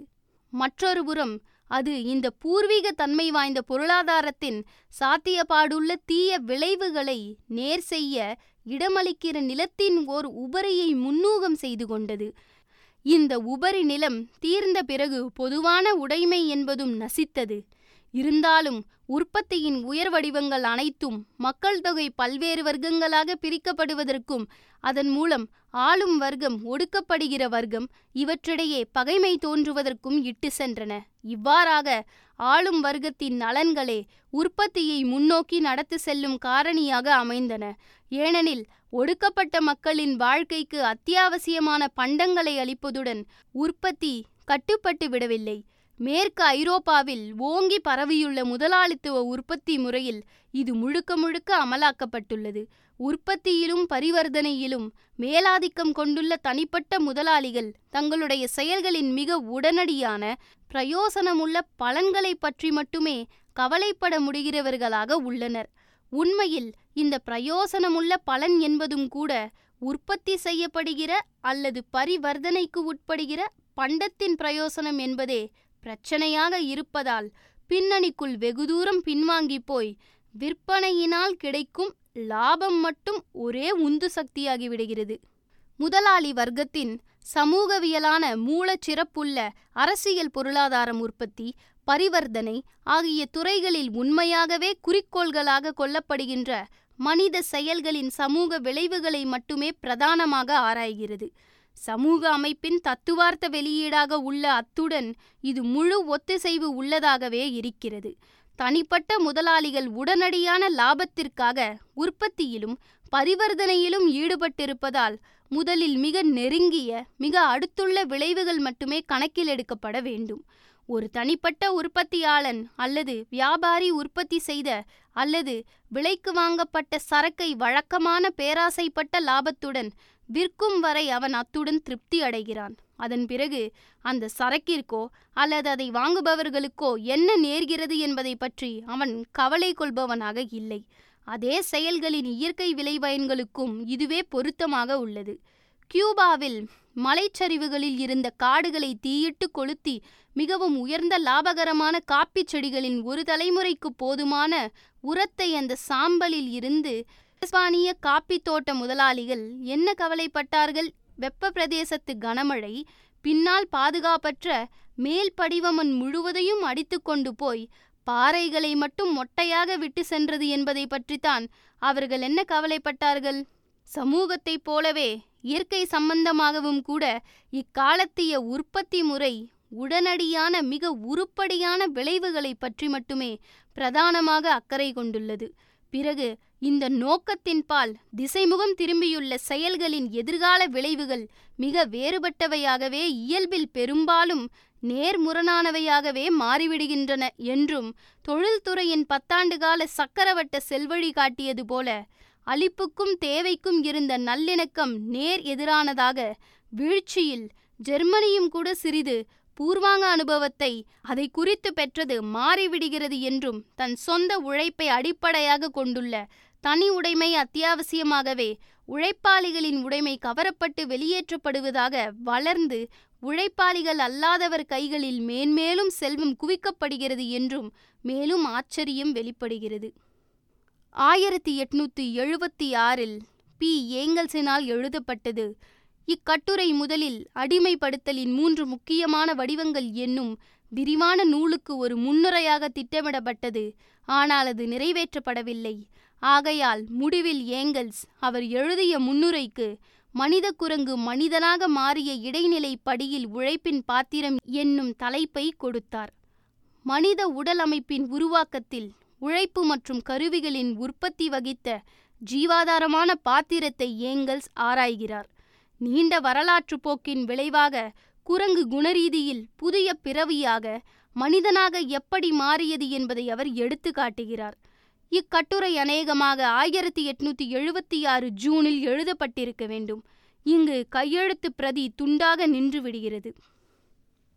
மற்றொரு புறம் அது இந்த பூர்வீக தன்மை வாய்ந்த பொருளாதாரத்தின் சாத்தியப்பாடுள்ள தீய விளைவுகளை நேர் செய்ய இடமளிக்கிற நிலத்தின் ஓர் உபரியை முன்னூகம் செய்து கொண்டது. இந்த உபரி நிலம் தீர்ந்த பிறகு பொதுவான உடைமை என்பதும் நசித்தது. இருந்தாலும் உற்பத்தியின் உயர் வடிவங்கள் அனைத்தும் மக்கள் தொகை பல்வேறு வர்க்கங்களாக பிரிக்கப்படுவதற்கும் அதன் மூலம் ஆளும் வர்க்கம் ஒடுக்கப்படுகிற வர்க்கம் இவற்றிடையே பகைமை தோன்றுவதற்கும் இட்டு சென்றன. இவ்வாறாக ஆளும் வர்க்கத்தின் நலன்களே உற்பத்தியை முன்னோக்கி நடத்தி செல்லும் காரணியாக அமைந்தன. ஏனெனில் ஒடுக்கப்பட்ட மக்களின் வாழ்க்கைக்கு அத்தியாவசியமான பண்டங்களை அளிப்பதுடன் உற்பத்தி கட்டுப்பட்டு விடவில்லை. மேற்கு ஐரோப்பாவில் ஓங்கி பரவியுள்ள முதலாளித்துவ உற்பத்தி முறையில் இது முழுக்க முழுக்க அமலாக்கப்பட்டுள்ளது. உற்பத்தியிலும் பரிவர்த்தனையிலும் மேலாதிக்கம் கொண்டுள்ள தனிப்பட்ட முதலாளிகள் தங்களுடைய செயல்களின் மிக உடனடியான பிரயோசனமுள்ள பலன்களை பற்றி மட்டுமே கவலைப்பட முடிகிறவர்களாக உள்ளனர். உண்மையில் இந்த பிரயோசனமுள்ள பலன் என்பதும் கூட உற்பத்தி செய்யப்படுகிற அல்லது பரிவர்த்தனைக்கு உட்படுகிற பண்டத்தின் பிரயோசனம் என்பதே பிரச்சனையாக இருப்பதால் பின்னணிக்குள் வெகு தூரம் பின்வாங்கி போய் விற்பனையினால் கிடைக்கும் லாபம் மட்டும் ஒரே உந்து சக்தியாகி விடுகிறது. முதலாளி வர்க்கத்தின் சமூகவியலான மூலச்சிறப்புள்ள அரசியல் பொருளாதாரம் உற்பத்தி பரிவர்த்தனை ஆகிய துறைகளில் உண்மையாகவே குறிக்கோள்களாக கொள்ளப்படுகின்ற மனித செயல்களின் சமூக விளைவுகளை மட்டுமே பிரதானமாக ஆராய்கிறது. சமூக அமைப்பின் தத்துவார்த்த வெளியீடாக உள்ள அத்துடன் இது முழு ஒத்திசைவு உள்ளதாகவே இருக்கிறது. தனிப்பட்ட முதலாளிகள் உடனடியான லாபத்திற்காக உற்பத்தியிலும் பரிவர்த்தனையிலும் ஈடுபட்டிருப்பதால் முதலில் மிக நெருங்கிய மிக அடுத்துள்ள விளைவுகள் மட்டுமே கணக்கில் எடுக்கப்பட வேண்டும். ஒரு தனிப்பட்ட உற்பத்தியாளன் அல்லது வியாபாரி உற்பத்தி செய்த அல்லது விலைக்கு வாங்கப்பட்ட சரக்கை வழக்கமான பேராசைப்பட்ட லாபத்துடன் விற்கும் வரை அவன் அத்துடன் திருப்தி அடைகிறான். அதன் பிறகு அந்த சரக்கிற்கோ அல்லது அதை வாங்குபவர்களுக்கோ என்ன நேர்கிறது என்பதை பற்றி அவன் கவலை கொள்பவனாக இல்லை. அதே செயல்களின் இயற்கை விளைபயன்களுக்கும் இதுவே பொருத்தமாக உள்ளது. கியூபாவில் மலைச்சரிவுகளில் இருந்த காடுகளை தீயிட்டு கொளுத்தி மிகவும் உயர்ந்த லாபகரமான காப்பிச் செடிகளின் ஒரு தலைமுறைக்கு போதுமான உரத்தை அந்த சாம்பலில் இருந்து இஸ்பானிய காப்பி தோட்ட முதலாளிகள் என்ன கவலைப்பட்டார்கள் வெப்ப பிரதேசத்து கனமழை பின்னால் பாதுகாப்பற்ற மேல் படிவமன் முழுவதையும் அடித்து கொண்டு போய் பாறைகளை மட்டும் மொட்டையாக விட்டு சென்றது என்பதை பற்றித்தான் அவர்கள் என்ன கவலைப்பட்டார்கள்? சமூகத்தைப் போலவே இயற்கை சம்பந்தமாகவும் கூட இக்காலத்திய உற்பத்தி முறை உடனடியான மிக உருப்படியான விளைவுகளை பற்றி மட்டுமே பிரதானமாக அக்கறை கொண்டுள்ளது. பிறகு இந்த நோக்கத்தின்பால் திசைமுகம் திரும்பியுள்ள செயல்களின் எதிர்கால விளைவுகள் மிக வேறுபட்டவையாகவே இயல்பில் பெரும்பாலும் நேர்முரணானவையாகவே மாறிவிடுகின்றன என்றும் தொழில்துறையின் பத்தாண்டுகால சக்கரவட்ட செல்வழி காட்டியது போல அளிப்புக்கும் தேவைக்கும் இருந்த நல்லிணக்கம் நேர் எதிரானதாக வீழ்ச்சியில் ஜெர்மனியும் கூட சிறிது பூர்வாங்க அனுபவத்தை அதை குறித்து பெற்றது மாறிவிடுகிறது என்றும் தன் சொந்த உழைப்பை அடிப்படையாக கொண்டுள்ள தனி உடைமை அத்தியாவசியமாகவே உழைப்பாளிகளின் உடைமை கவரப்பட்டு வெளியேற்றப்படுவதாக வளர்ந்து உழைப்பாளிகள் அல்லாதவர் கைகளில் மேன்மேலும் செல்வம் குவிக்கப்படுகிறது என்றும் மேலும் ஆச்சரியம் வெளிப்படுகிறது. ஆயிரத்தி எட்நூத்தி எழுபத்தி ஆறில் பி. ஏங்கல்ஸினால் எழுதப்பட்டது இக்கட்டுரை முதலில் அடிமைப்படுத்தலின் மூன்று முக்கியமான வடிவங்கள் என்னும் விரிவான நூலுக்கு ஒரு முன்னுரையாக திட்டமிடப்பட்டது. ஆனால் அது நிறைவேற்றப்படவில்லை. ஆகையால் முடிவில் ஏங்கல்ஸ் அவர் எழுதிய முன்னுரைக்கு மனித குரங்கு மனிதனாக மாறிய இடைநிலை படியில் உழைப்பின் பாத்திரம் என்னும் தலைப்பை கொடுத்தார். மனித உடல் அமைப்பின் உருவாக்கத்தில் உழைப்பு மற்றும் கருவிகளின் உற்பத்தி வகித்த ஜீவாதாரமான பாத்திரத்தை ஏங்கல்ஸ் ஆராய்கிறார். நீண்ட வரலாற்று போக்கின் விளைவாக குரங்கு குணரீதியில் புதிய பிறவியாக மனிதனாக எப்படி மாறியது என்பதை அவர் எடுத்து காட்டுகிறார். இக்கட்டுரை அநேகமாக ஆயிரத்தி எட்நூத்தி எழுபத்தி ஆறு ஜூனில் எழுதப்பட்டிருக்க வேண்டும். இங்கு கையெழுத்து பிரதி துண்டாக நின்று விடுகிறது.